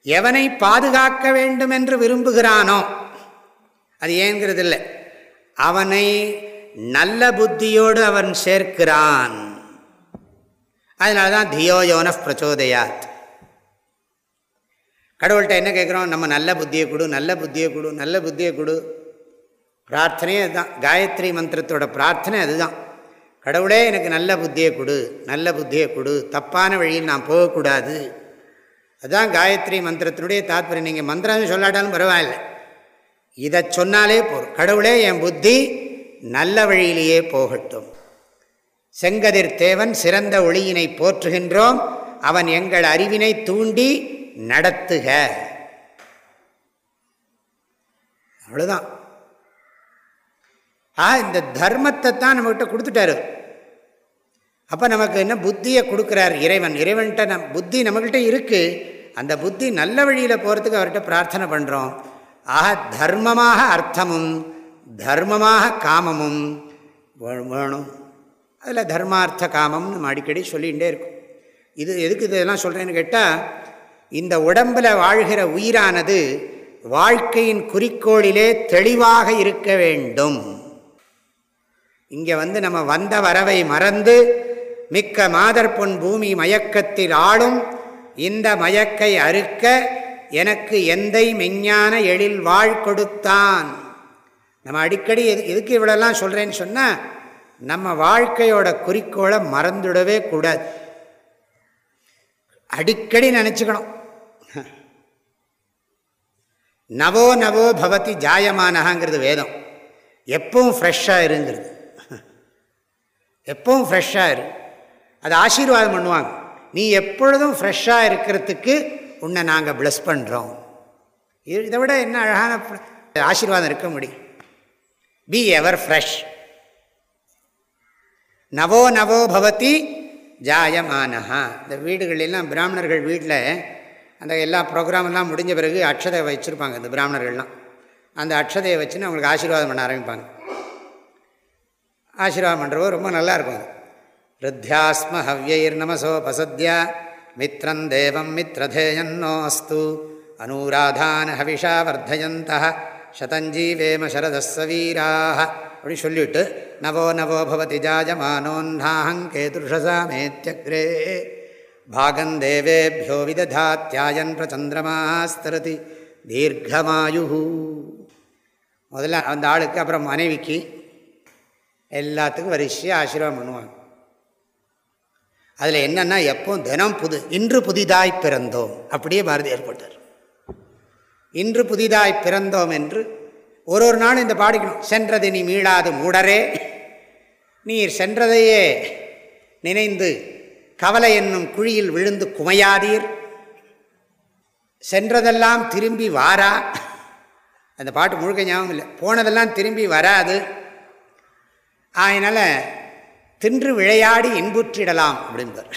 எவனை பாதுகாக்க வேண்டும் என்று விரும்புகிறானோ? அது ஏங்கிறது இல்லை அவனை நல்ல புத்தியோடு அவன் சேர்க்கிறான். அதனால தான் தியோயோன பிரச்சோதயாத். கடவுள்கிட்ட என்ன கேட்குறோம்? நம்ம நல்ல புத்தியை கொடு நல்ல புத்தியை கொடு நல்ல புத்தியை கொடு. பிரார்த்தனையே அதுதான். காயத்ரி மந்திரத்தோட பிரார்த்தனை அதுதான். கடவுளே எனக்கு நல்ல புத்தியை கொடு நல்ல புத்தியை கொடு. தப்பான வழியில் நான் போகக்கூடாது. அதுதான் காயத்ரி மந்திரத்தினுடைய தாத்பரியம். நீங்கள் மந்திரம் சொல்லாட்டாலும் பரவாயில்ல. இதை சொன்னாலே போகும் கடவுளே என் புத்தி நல்ல வழியிலேயே போகட்டும். செங்கதிர் தேவன் சிறந்த ஒளியினை போற்றுகின்றோம். அவன் எங்கள் அறிவினை தூண்டி நடத்துக. அவ்வளோதான் ஆ இந்த தர்மத்தை தான் நம்மகிட்ட கொடுத்துட்டாரு. அப்போ நமக்கு என்ன புத்தியை கொடுக்குறார் இறைவன்? இறைவன்கிட்ட நம் புத்தி நம்மகிட்ட இருக்குது அந்த புத்தி நல்ல வழியில் போகிறதுக்கு அவர்கிட்ட பிரார்த்தனை பண்ணுறோம் ஆக தர்மமாக அர்த்தமும் தர்மமாக காமமும் வேணும். அதில் தர்மார்த்த காமம் நம்ம அடிக்கடி சொல்லிகிட்டே இருக்கும். இது எதுக்கு இதெல்லாம் சொல்கிறேன்னு கேட்டால் இந்த உடம்பில் வாழ்கிற உயிரானது வாழ்க்கையின் குறிக்கோளிலே தெளிவாக இருக்க வேண்டும். இங்கே வந்து நம்ம வந்த வரவை மறந்து மிக்க மாதர் பொன் பூமி மயக்கத்தில் ஆளும் இந்த மயக்கை அறுக்க எனக்கு எந்தை மெஞ்ஞான எழில் வாழ் கொடுத்தான். நம்ம அடிக்கடி எது எதுக்கு இவ்வளோலாம் சொல்கிறேன்னு சொன்னால் நம்ம வாழ்க்கையோட குறிக்கோளை மறந்துடவே கூடாது. அடிக்கடி நினச்சிக்கணும். நவோ நவோ பவதி ஜாயமானகாங்கிறது வேதம். எப்பவும் ஃப்ரெஷ்ஷாக இருங்கிறது. எப்பவும் ஃப்ரெஷ்ஷாக இரு. அது ஆசீர்வாதம் பண்ணுவாங்க. நீ எப்பொழுதும் ஃப்ரெஷ்ஷாக இருக்கிறதுக்கு உன்னை நாங்கள் ப்ளஸ் பண்ணுறோம் இதை விட என்ன அழகான ஆசீர்வாதம் இருக்க முடியும். பி எவர் ஃப்ரெஷ் நவோ நவோ பவதி ஜாயமானஹா. இந்த வீடுகளெல்லாம் பிராமணர்கள் வீட்டில் அந்த எல்லா ப்ரோக்ராமெல்லாம் முடிஞ்ச பிறகு அக்ஷதை வச்சுருப்பாங்க இந்த பிராமணர்கள்லாம். அந்த அக்ஷதையை வச்சுன்னு அவங்களுக்கு ஆசீர்வாதம் பண்ண ஆரம்பிப்பாங்க. ஆசீர்வாதம் பண்ணுறவோ ரொம்ப நல்லாயிருக்கும் அது. ருத்தியாஸ்ம ஹவ்யைர் நமசோ தேவம் மித்ரதேயன்னோஸ்து அனூராதான் ஹவிஷா வர்தயந்த சதஞ்சீவேம சரதஸ்வீராக அப்படி சொல்லிவிட்டு நவோ நவோ பவதி ஜாஜமானோன்னாஹங்கேதுஷசாமேத்யக்ரே பாகம் தேவேபியோ விததாத்தியாயன் பிரச்சந்திரமாஸ்தரதி தீர்க்கமாயு முதல்ல அந்த ஆளுக்கு அப்புறம் மனைவிக்கு எல்லாத்துக்கும் வரிசையாக ஆசீர்வாதம் பண்ணுவாங்க. அதில் என்னென்னா எப்போ தினம் புது இன்று புதிதாய் பிறந்தோம். அப்படியே பாரதி ஏற்பட்டார். இன்று புதிதாய் பிறந்தோம் என்று ஒரு ஒரு நாளும் இந்த பாடிக்கணும். சென்றது நீ மீளாது மூடரே. நீர் சென்றதையே நினைந்து கவலை என்னும் குழியில் விழுந்து குமையாதீர். சென்றதெல்லாம் திரும்பி வாரா. அந்த பாட்டு முழுக்க ஞாபகம் இல்லை. போனதெல்லாம் திரும்பி வராது. அதனால் தின்று விளையாடி இன்புற்றிடலாம் அப்படின்பார்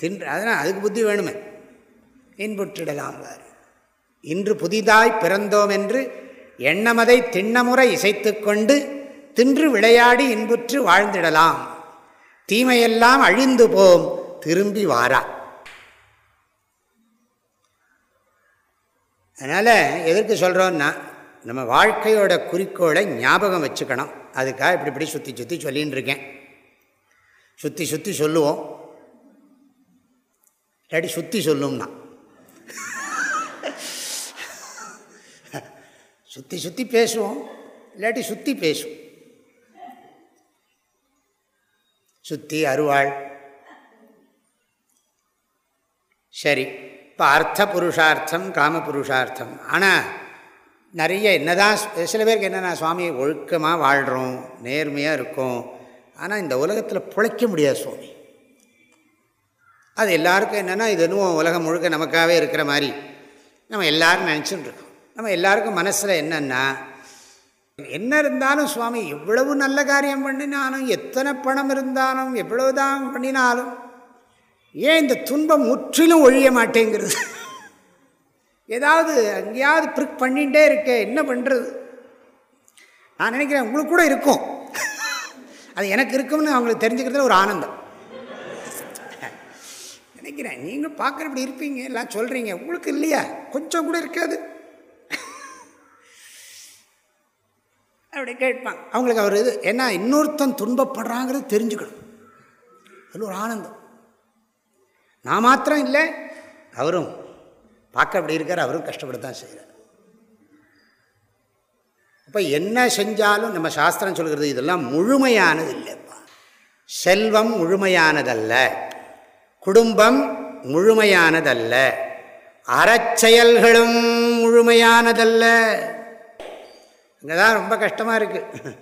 தின்று அதனால் அதுக்கு புத்தி வேணுமே. இன்புற்றிடலாம் இன்று புதிதாய் பிறந்தோம் என்று எண்ணமதை திண்ணமுறை இசைத்து கொண்டு தின்று விளையாடி இன்புற்று வாழ்ந்திடலாம். தீமையெல்லாம் அழிந்து போம் திரும்பி வாரா. அதனால் எதற்கு சொல்கிறோன்னா நம்ம வாழ்க்கையோட குறிக்கோளை ஞாபகம் வச்சுக்கணும். அதுக்காக இப்படி இப்படி சுற்றி சுற்றி சொல்லின்னு இருக்கேன். சுற்றி சுற்றி சொல்லுவோம். இல்லாட்டி சுற்றி சொல்லும்னா. சுற்றி சுற்றி பேசுவோம். இல்லாட்டி சுற்றி பேசுவோம். சுற்றி அருவாள். சரி இப்போ அர்த்த புருஷார்த்தம் காம புருஷார்த்தம். ஆனால் நிறைய என்னதான் சில பேருக்கு என்னென்னா சுவாமி ஒழுக்கமாக வாழ்கிறோம் நேர்மையாக இருக்கும் ஆனால் இந்த உலகத்தில் பிழைக்க முடியாது சுவாமி. அது எல்லாருக்கும் என்னென்னா இது இன்னும் உலகம் முழுக்க நமக்காகவே இருக்கிற மாதிரி. நம்ம எல்லோரும் நினச்சிட்டு இருக்கோம். நம்ம எல்லாருக்கும் மனசில் என்னென்னா என்ன இருந்தாலும் சுவாமி எவ்வளவு நல்ல காரியம் பண்ணினாலும் எத்தனை பணம் இருந்தாலும் எவ்வளவு தான் பண்ணினாலும் ஏன் இந்த துன்பம் முற்றிலும் ஒழிய மாட்டேங்கிறது? ஏதாவது அங்கேயாவது ப்ரிக் பண்ணிகிட்டே இருக்கே என்ன பண்ணுறது நான் நினைக்கிறேன் உங்களுக்கு கூட இருக்கும். அது எனக்கு இருக்கும்னு அவங்களுக்கு தெரிஞ்சுக்கிறதுல ஒரு ஆனந்தம். நினைக்கிறேன் நீங்கள் பார்க்குறப்படி இருப்பீங்க எல்லாம் சொல்கிறீங்க உங்களுக்கு இல்லையா? கொஞ்சம் கூட இருக்காது. அப்படி கேட்பான் அவங்களுக்கு அவர் இது ஏன்னா இன்னொருத்தன் துன்பப்படுறாங்கிறது தெரிஞ்சுக்கணும். அது ஒரு ஆனந்தம். நான் மாத்திரம் இல்லை அவரும் பார்க்க அப்படி இருக்கார் அவரும் கஷ்டப்பட்டு தான் செய்கிறார் அப்போ என்ன செஞ்சாலும் நம்ம சாஸ்திரம் சொல்கிறது இதெல்லாம் முழுமையானது இல்லைப்பா. செல்வம் முழுமையானதல்ல. குடும்பம் முழுமையானதல்ல. அறச்செயல்களும் முழுமையானதல்ல. இங்கே தான் ரொம்ப கஷ்டமாக இருக்குது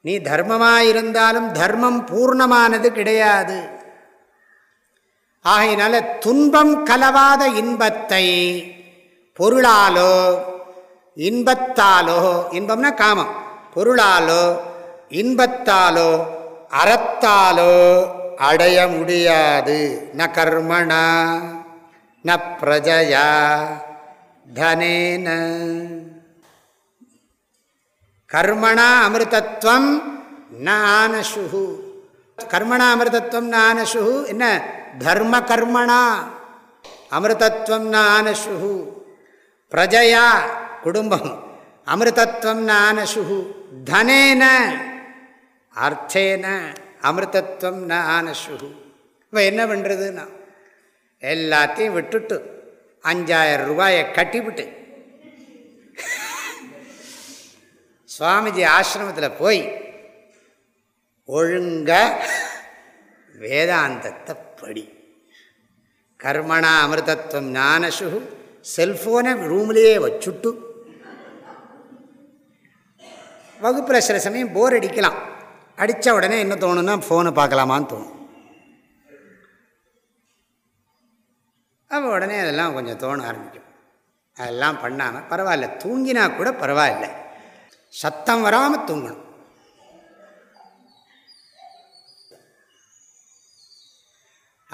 நீ தர்மமாக இருந்தாலும் தர்மம் பூர்ணமானது கிடையாது. ஆகையினால துன்பம் கலவாத இன்பத்தை பொருளாலோ இன்பத்தாலோ இன்பம்னா காமம். பொருளாலோ இன்பத்தாலோ அறத்தாலோ அடைய முடியாது. ந கர்மணா ந பிரஜயா தனேன. கர்மணா அமிர்தத்வம் ந கர்மணா அமிர்தத்வம் ந என்ன? தர்ம கர்மணா. அமிர்தத்வம் ந பிரஜயா குடும்பம். அமிர்தத்வம் ந ஆனசு தனேன. அர்த்தேன. அமிர்தத்வம் ந ஆனசு இப்போ என்ன பண்ணுறதுன்னா எல்லாத்தையும் விட்டுட்டு அஞ்சாயிரம் ரூபாயை கட்டிவிட்டு சுவாமிஜி ஆசிரமத்தில் போய் ஒழுங்க வேதாந்தத்தை படி. கர்மணா அமிர்தத்வம் ஞானசு செல்ஃபோனை ரூம்லேயே வச்சுட்டு வகுப்பில் சில சமயம் போர் அடிக்கலாம். அடித்த உடனே என்ன தோணுன்னா ஃபோனை பார்க்கலாமான்னு தோணும். அப்போ உடனே அதெல்லாம் கொஞ்சம் தோண ஆரம்பிக்கும். அதெல்லாம் பண்ணாமல் பரவாயில்ல தூங்கினா கூட பரவாயில்ல. சத்தம் வராமல் தூங்கணும்.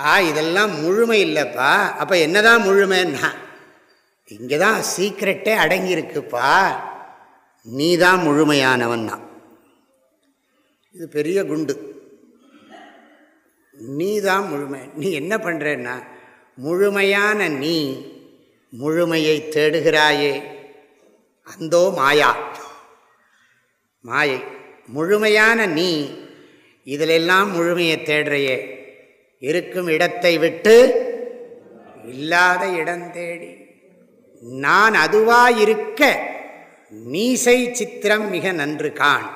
ஆ இதெல்லாம் முழுமை இல்லைப்பா. அப்போ என்னதான் முழுமைன்னா இங்கே தான் சீக்ரெட்டே அடங்கியிருக்குப்பா. நீ தான் முழுமையானவன்னா இது பெரிய குண்டு. நீ தான் முழுமை. நீ என்ன பண்ணுறன்னா முழுமையான நீ முழுமையை தேடுகிறாயே. அந்தோ மாயா. மாயை. முழுமையான நீ இதிலெல்லாம் முழுமையை தேடுறையே. இருக்கும் இடத்தை விட்டு இல்லாத இடம் தேடி. நான் அதுவாயிருக்க நீசை சித்திரம் மிக நன்று கான்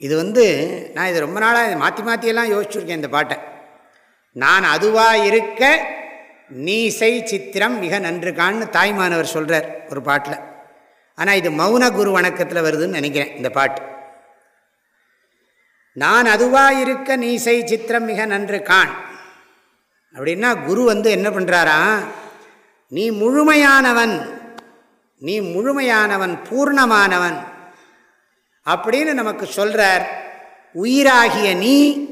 இது வந்து நான் இது ரொம்ப நாளாக மாற்றி மாற்றியெல்லாம் யோசிச்சுருக்கேன் இந்த பாட்டை. நான் அதுவாக இருக்க நீசை சித்திரம் மிக நன்று கான்னு தாய்மானவர் சொல்கிறார் ஒரு பாட்டில். ஆனால் இது மௌன குரு வணக்கத்தில் வருதுன்னு நினைக்கிறேன் இந்த பாட்டு. நான் அதுவாக இருக்க நீசை சித்திரம் மிக நன்று கான் அப்படின்னா குரு வந்து என்ன பண்ணுறாரா நீ முழுமையானவன் நீ முழுமையானவன் பூர்ணமானவன். அப்படின்னு நமக்கு சொல்கிறார் உயிராகிய நீ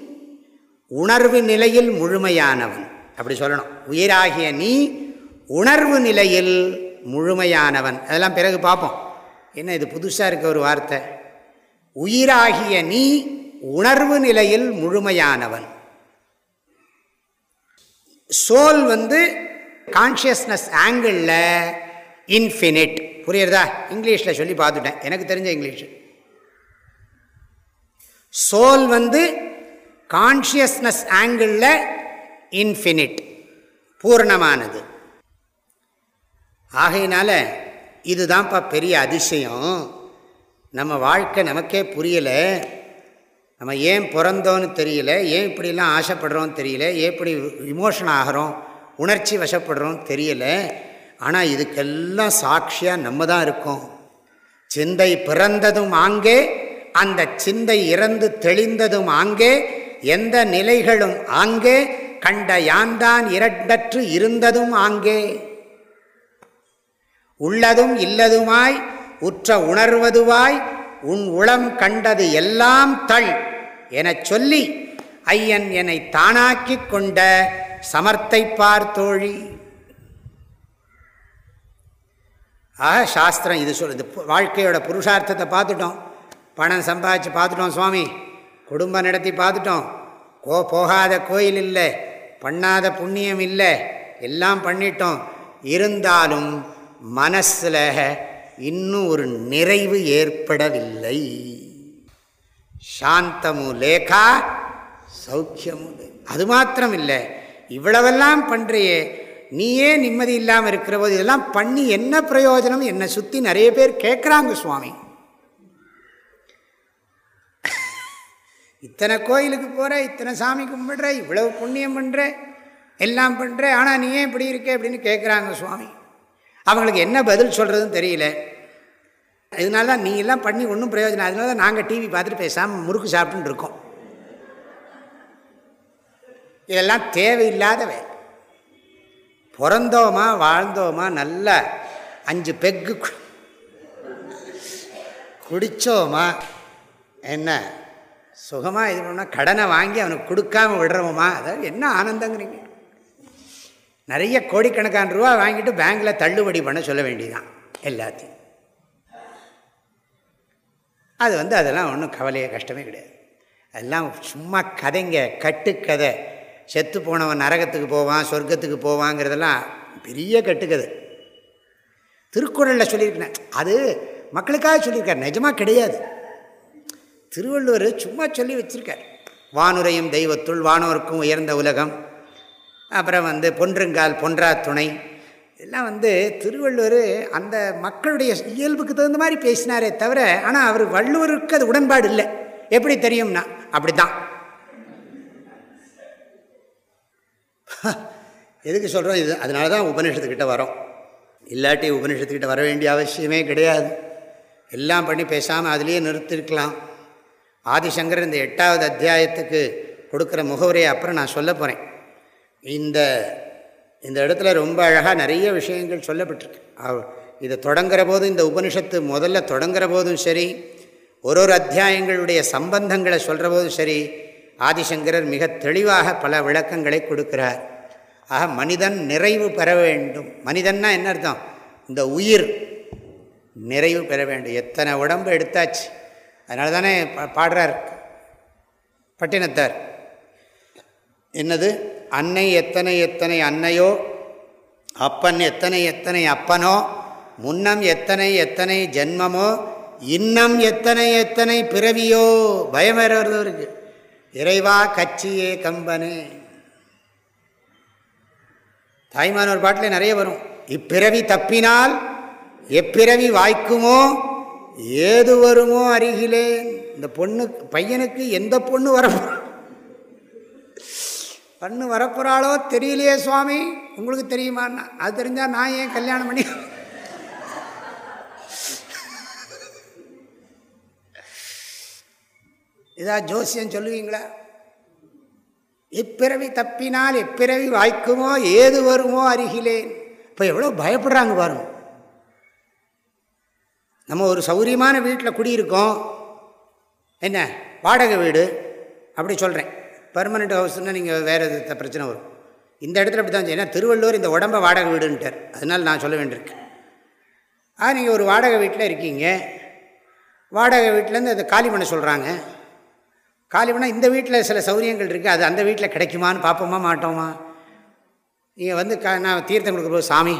உணர்வு நிலையில் முழுமையானவன். அப்படி சொல்லணும். உயிராகிய நீ உணர்வு நிலையில் முழுமையானவன். அதெல்லாம் பிறகு பார்ப்போம். என்ன இது புதுசாக இருக்க ஒரு வார்த்தை? உயிராகிய நீ உணர்வு நிலையில் முழுமையானவன். சோல் வந்து கான்ஷியஸ்னஸ் ஆங்கிளில் இன்ஃபினிட் புரியுறதா? இங்கிலீஷில் சொல்லி பார்த்துட்டேன். எனக்கு தெரிஞ்ச இங்கிலீஷ். சோல் வந்து கான்ஷியஸ்னஸ் ஆங்கிளில் இன்ஃபினிட் பூர்ணமானது. ஆகையினால இதுதான்ப்பா பெரிய அதிசயம். நம்ம வாழ்க்கை நமக்கே புரியலை. நம்ம ஏன் பிறந்தோன்னு தெரியல. ஏன் இப்படிலாம் ஆசைப்படுறோம் தெரியல. எப்படி இமோஷன் ஆகிறோம்? உணர்ச்சி வசப்படுறோம் தெரியலை. ஆனால் இதுக்கெல்லாம் சாட்சியாக நம்ம தான் இருக்கோம். சிந்தை பிறந்ததும் ஆங்கே அந்த சிந்தை இறந்து தெளிந்ததும் ஆங்கே எந்த நிலைகளும் ஆங்கே கண்ட யான்தான் இரண்டற்று இருந்ததும் ஆங்கே. உள்ளதும் இல்லதுமாய் உற்ற உணர்வதுவாய் உன் உளம் கண்டது எல்லாம் தள் எனச் சொல்லி ஐயன் என்னை தானாக்கிக் கொண்ட சமர்த்தை பார்த்தோழி ஆக சாஸ்திரம் இது சொல் இது வாழ்க்கையோட புருஷார்த்தத்தை பார்த்துட்டோம். பணம் சம்பாதிச்சு பார்த்துட்டோம் சுவாமி. குடும்பம் நடத்தி பார்த்துட்டோம். கோ போகாத கோயில் இல்லை. பண்ணாத புண்ணியம் இல்லை. எல்லாம் பண்ணிட்டோம். இருந்தாலும் மனசில் இன்னும் ஒரு நிறைவு ஏற்படவில்லை. சாந்தமு லேகா சௌக்கியமு அது மாத்திரம் இல்லை இவ்வளவெல்லாம் பண்ணுறியே நீயே நிம்மதி இல்லாமல் இருக்கிற போது இதெல்லாம் பண்ணி என்ன பிரயோஜனம்? என்னை சுற்றி நிறைய பேர் கேட்குறாங்க சுவாமி. இத்தனை கோயிலுக்கு போகிற இத்தனை சாமி கும்பிடுற இவ்வளவு புண்ணியம் பண்ணுற எல்லாம் பண்ணுற ஆனால் நீ ஏன் இப்படி இருக்க அப்படின்னு கேட்குறாங்க சுவாமி. அவங்களுக்கு என்ன பதில் சொல்கிறதுன்னு தெரியல. இதனால தான் நீ எல்லாம் பண்ணி ஒன்றும் பிரயோஜனம் அதனால தான் நாங்கள் டிவி பார்த்துட்டு பேசாமல் முறுக்கு சாப்பிட்டுன்னு இருக்கோம். இதெல்லாம் தேவையில்லாதவை. பிறந்தோமா வாழ்ந்தோமா நல்ல அஞ்சு பெக்கு குடித்தோமா என்ன? சுகமாக இது பண்ணால் கடனை வாங்கி அவனுக்கு கொடுக்காம விடுறோமா? அதாவது என்ன ஆனந்தங்கிறீங்க? நிறைய கோடிக்கணக்கான ரூபா வாங்கிட்டு பேங்க்கில் தள்ளுபடி பண்ண சொல்ல வேண்டியதான் எல்லாத்தையும். அது வந்து அதெல்லாம் ஒன்றும் கவலையே கஷ்டமே கிடையாது. அதெல்லாம் சும்மா கதைங்க கட்டுக்கதை செத்து போனவன் நரகத்துக்கு போவான் சொர்க்கத்துக்கு போவாங்கிறதெல்லாம் பெரிய கட்டுக்கது. திருக்குறளில் சொல்லியிருக்கேன். அது மக்களுக்காக சொல்லியிருக்கார். நிஜமாக கிடையாது. திருவள்ளுவர் சும்மா சொல்லி வச்சுருக்கார். வானுரையும் தெய்வத்துள் வானோருக்கும் உயர்ந்த உலகம் அப்புறம் வந்து பொன்றுங்கால் பொன்றா துணை. இதெல்லாம் வந்து திருவள்ளுவர் அந்த மக்களுடைய இயல்புக்கு தகுந்த மாதிரி பேசினாரே தவிர ஆனால் அவர் வள்ளுவருக்கு அது உடன்பாடு இல்லை. எப்படி தெரியும்னா அப்படி தான் எதுக்கு சொல்கிறோம் இது அதனால தான் உபநிஷத்துக்கிட்ட வரோம். இல்லாட்டி உபநிஷத்துக்கிட்ட வர வேண்டிய அவசியமே கிடையாது. எல்லாம் பண்ணி பேசாமல் அதுலேயே நிறுத்திருக்கலாம். ஆதிசங்கர் இந்த எட்டாவது அத்தியாயத்துக்கு கொடுக்குற முகவரியை அப்புறம் நான் சொல்ல போகிறேன் இந்த இந்த இடத்துல ரொம்ப அழகாக நிறைய விஷயங்கள் சொல்லப்பட்டிருக்கு. இதை தொடங்குற போதும் இந்த உபனிஷத்து முதல்ல தொடங்குற போதும் சரி ஒரு ஒரு அத்தியாயங்களுடைய சம்பந்தங்களை சொல்கிற போதும் சரி ஆதிசங்கரர் மிக தெளிவாக பல விளக்கங்களை கொடுக்கிறார். ஆக மனிதன் நிறைவு பெற வேண்டும். மனிதன்னா என்ன அர்த்தம்? இந்த உயிர் நிறைவு பெற வேண்டும். எத்தனை உடம்பு எடுத்தாச்சு? அதனால தானே பாடுறார் பட்டினத்தார். என்னது? அன்னை எத்தனை எத்தனை அன்னையோ அப்பன் எத்தனை எத்தனை அப்பனோ முன்னம் எத்தனை எத்தனை ஜென்மமோ இன்னம் எத்தனை எத்தனை பிறவியோ பயம் வேற வருது இருக்குது இறைவா கட்சியே கம்பனே. தாய்மானவர் பாட்டில் நிறைய வரும். இப்பிறவி தப்பினால் எப்பிறவி வாய்க்குமோ ஏது வருமோ அருகிலே இந்த பொண்ணு பையனுக்கு எந்த பொண்ணு வர பொண்ணு வரப்போகிறாளோ தெரியலையே சுவாமி. உங்களுக்கு தெரியுமான்னா? அது தெரிஞ்சால் நான் ஏன் கல்யாணம் பண்ணி ஏதாவது ஜோசியம் சொல்லுவீங்களா? இப்பிறவி தப்பினால் எப்பிறவி வாய்க்குமோ ஏது வருமோ அருகிலேன். இப்போ எவ்வளோ பயப்படுறாங்க பாருங்க. நம்ம ஒரு சௌரியமான வீட்டில் குடியிருக்கோம். என்ன? வாடகை வீடு. அப்படி சொல்கிறேன் பர்மனெண்ட் ஹவுஸ்னால் நீங்கள் வேறு எது பிரச்சனை வரும். இந்த இடத்துல அப்படி தான் ஏன்னா திருவள்ளூர் இந்த உடம்பை வாடகை வீடுன்ட்டார். அதனால் நான் சொல்ல வேண்டியிருக்கேன் ஆ நீங்கள் ஒரு வாடகை வீட்டில் இருக்கீங்க. வாடகை வீட்டிலேருந்து அதை காலி பண்ண சொல்கிறாங்க காலிபனா இந்த வீட்டில் சில சௌரியங்கள் இருக்குது அது அந்த வீட்டில் கிடைக்குமான்னு பார்ப்போமா மாட்டோமா? நீங்கள் வந்து க நான் தீர்த்தம் கொடுக்குற சாமி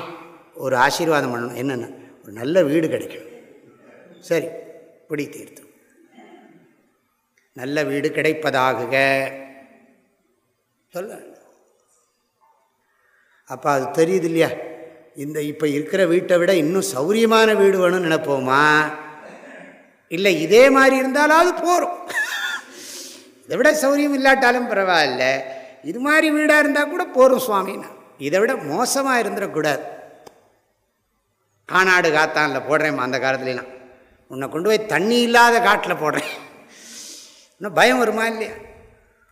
ஒரு ஆசீர்வாதம் பண்ணணும். என்னென்ன? ஒரு நல்ல வீடு கிடைக்கணும். சரி இப்படி தீர்த்தம். நல்ல வீடு கிடைப்பதாகுக. சொல்ல அப்போ அது தெரியுது இல்லையா? இந்த இப்போ இருக்கிற வீட்டை விட இன்னும் சௌரியமான வீடு வேணும்னு நினைப்போமா? இல்லை இதே மாதிரி இருந்தாலாவது போகிறோம் இதை விட சௌரியம் இல்லாட்டாலும் பரவாயில்ல. இது மாதிரி வீடாக இருந்தால் கூட போகிறோம் சுவாமின்னா. இதை விட மோசமாக இருந்துடக்கூடாது. காணாடு காத்தானில் போடுறேன் அந்த காலத்துலலாம். உன்னை கொண்டு போய் தண்ணி இல்லாத காட்டில் போடுறேன். இன்னும் பயம் வருமா இல்லையா?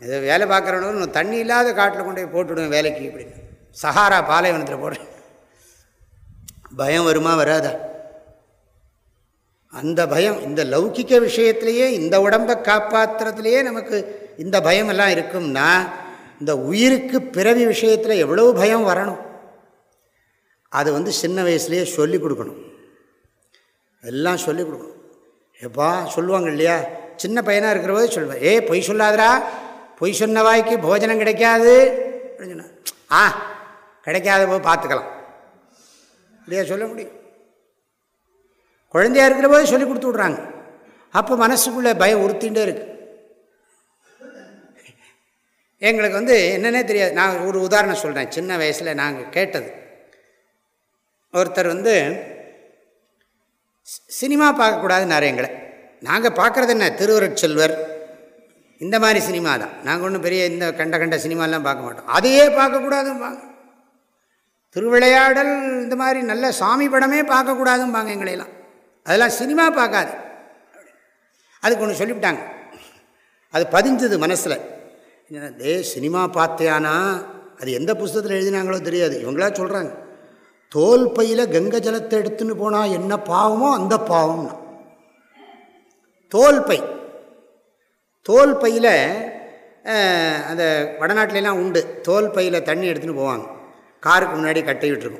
இதை வேலை பார்க்குறவனு தண்ணி இல்லாத காட்டில் கொண்டு போய் போட்டுவிடுவேன் வேலைக்கு இப்படின்னு. சஹாரா பாலைவனத்தில் போடுறேன். பயம் வருமா வராதா? அந்த பயம் இந்த லௌகிக்க விஷயத்திலேயே இந்த உடம்பை காப்பாற்றுறதுலையே நமக்கு இந்த பயம் எல்லாம் இருக்கும்னா இந்த உயிருக்கு பிறவி விஷயத்தில் எவ்வளோ பயம் வரணும்? அது வந்து சின்ன வயசுலேயே சொல்லி கொடுக்கணும். எல்லாம் சொல்லி கொடுக்கணும். எப்பா சொல்லுவாங்க இல்லையா? சின்ன பையனாக இருக்கிற போது சொல்லுவேன் ஏ பொய் சொல்லாதரா பொய் சொன்ன வாய்க்கு போஜனம் கிடைக்காது. அப்படின்னு சொன்ன ஆ கிடைக்காத போது பார்த்துக்கலாம். இல்லையா சொல்ல முடியும்? குழந்தையாக இருக்கிற போது சொல்லி கொடுத்து விட்றாங்க. அப்போ மனசுக்குள்ளே பயம் உறுத்திகிட்டே இருக்கு. எங்களுக்கு வந்து என்னென்னே தெரியாது. நான் ஒரு உதாரணம் சொல்கிறேன் சின்ன வயசில் நாங்கள் கேட்டது. ஒருத்தர் வந்து சினிமா பார்க்கக்கூடாதுன்னாரு எங்களை. நாங்கள் பார்க்குறது என்ன? திருவருட்செல்வர். இந்த மாதிரி சினிமா தான். நாங்கள் ஒன்றும் பெரிய இந்த கண்ட கண்ட சினிமாலாம் பார்க்க மாட்டோம். அதையே பார்க்கக்கூடாதும்பாங்க. திருவிளையாடல் இந்த மாதிரி நல்ல சாமி படமே பார்க்கக்கூடாதும்பாங்க எங்களையெல்லாம் அதெல்லாம் சினிமா பார்க்காது. அதுக்கு ஒன்று சொல்லிவிட்டாங்க. அது பதிஞ்சது மனசில். டே சினிமா பார்த்தியானா அது எந்த புஸ்தகத்தில் எழுதினாங்களோ தெரியாது. இவங்களா சொல்கிறாங்க தோல் பையில் கங்கை ஜலத்தை எடுத்துன்னு போனால் என்ன பாவமோ அந்த பாவம்னா. தோல் பை. தோல் பையில் அந்த வடநாட்டிலலாம் உண்டு. தோல் பையில் தண்ணி எடுத்துன்னு போவாங்க. காருக்கு முன்னாடி கட்டி இருக்கும்.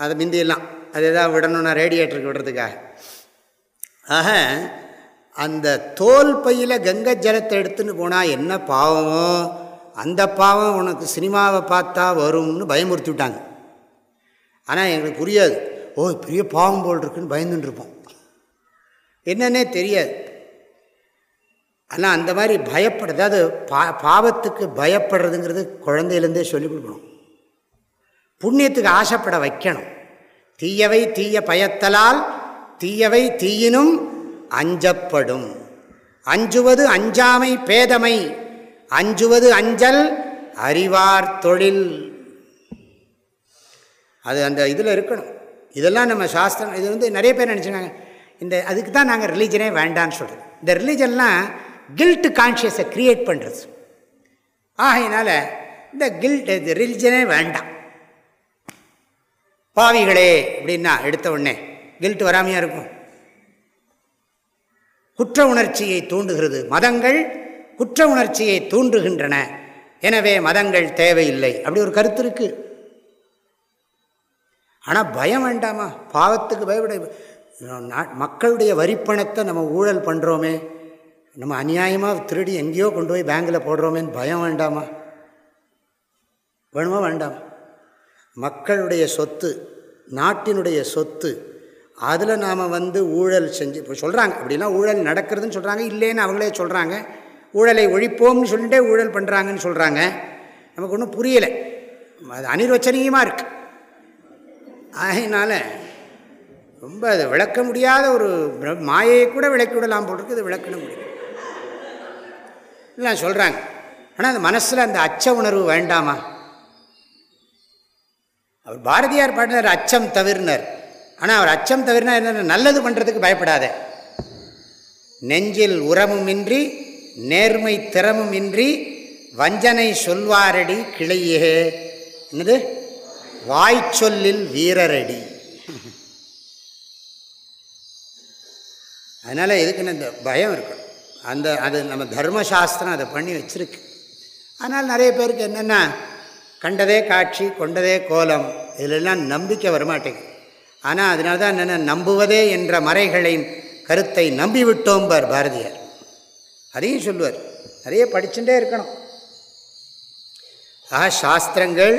அதை மிந்தியெல்லாம். அது எதாவது விடணும்னா ரேடியேட்டருக்கு விடுறதுக்காக. ஆக அந்த தோல் பையில் கங்கை ஜலத்தை எடுத்துன்னு போனால் என்ன பாவமோ அந்த பாவம் உனக்கு சினிமாவை பார்த்தா வரும்னு பயமுறுத்தி விட்டாங்க. ஆனால் எங்களுக்கு புரியாது. ஓ பெரிய பாவம் போல் இருக்குன்னு பயந்துட்டுருப்போம் என்னன்னே தெரியாது. ஆனால் அந்த மாதிரி பயப்பட அதாவது பா பாவத்துக்கு பயப்படுறதுங்கிறது குழந்தையிலேருந்தே சொல்லிக் கொடுக்கணும். புண்ணியத்துக்கு ஆசைப்பட வைக்கணும். தீயவை தீய பயத்தலால் தீயவை தீயினும் அஞ்சப்படும். அஞ்சுவது அஞ்சாமை பேதமை அஞ்சுவது அஞ்சல் அறிவார் தொழில். அது அந்த இதில் இருக்கணும். இதெல்லாம் நம்ம சாஸ்திரம் இது வந்து நிறைய பேர் நினச்சினாங்க இந்த அதுக்கு தான் நாங்கள் ரிலீஜனே வேண்டான்னு சொல்கிறது இந்த ரிலீஜன்லாம் கில்ட்டு கான்ஷியஸை க்ரியேட் பண்ணுறது ஆகையினால இந்த கில்ட் இது ரிலிஜனே வேண்டாம். பாவிகளே அப்படின்னா எடுத்த உடனே கில்ட்டு வராமையாக இருக்கும். குற்ற உணர்ச்சியை தூண்டுகிறது. மதங்கள் குற்ற உணர்ச்சியை தூண்டுகின்றன. எனவே மதங்கள் தேவையில்லை. அப்படி ஒரு கருத்து இருக்குது ஆனால் பயம் வேண்டாமா? பாவத்துக்கு பயப்பட மக்களுடைய வரிப்பணத்தை நம்ம ஊழல் பண்ணுறோமே நம்ம அநியாயமாக திருடி எங்கேயோ கொண்டு போய் பேங்கில் போடுறோமேன்னு பயம் வேண்டாமா? வேணுமா? வேண்டாமா? மக்களுடைய சொத்து நாட்டினுடைய சொத்து அதில் நாம் வந்து ஊழல் செஞ்சு இப்போ சொல்கிறாங்க அப்படிலாம் ஊழல் நடக்கிறதுன்னு சொல்கிறாங்க இல்லைன்னு அவங்களே சொல்கிறாங்க ஊழலை ஒழிப்போம்னு சொல்லிட்டே ஊழல் பண்ணுறாங்கன்னு சொல்கிறாங்க நமக்கு ஒன்றும் புரியலை. அது அனிர்வச்சனீயமாக இருக்குது அதனால் ரொம்ப அது விளக்க முடியாத ஒரு மாயையை கூட விளக்கி விடலாம் போட்டிருக்கு இது விளக்கணும் முடியும் இல்லை சொல்கிறாங்க ஆனால் அந்த மனசில் அந்த அச்ச உணர்வு வேண்டாமா? அவர் பாரதியார் பாடினார் அச்சம் தவிர்னர். ஆனால் அவர் அச்சம் தவிர்னா என்ன நல்லது பண்ணுறதுக்கு பயப்படாத. நெஞ்சில் உரமுமின்றி நேர்மை திறமுமின்றி வஞ்சனை சொல்வாரடி கிளையே. என்னது? வாய்ச்சொல்லில் வீரரடி. அதனால் எதுக்குன்னு இந்த பயம் இருக்கும். அந்த அது நம்ம தர்மசாஸ்திரம் அதை பண்ணி வச்சுருக்கு. ஆனால் நிறைய பேருக்கு என்னென்னா கண்டதே காட்சி கொண்டதே கோலம். இதிலெல்லாம் நம்பிக்கை வரமாட்டேங்குது. ஆனால் அதனால தான் என்னென்ன நம்புவதே என்ற மறைகளின் கருத்தை நம்பிவிட்டோம்பார் பாரதியார். அதையும் சொல்லுவார். நிறைய படிச்சுட்டே இருக்கணும். ஆ சாஸ்திரங்கள்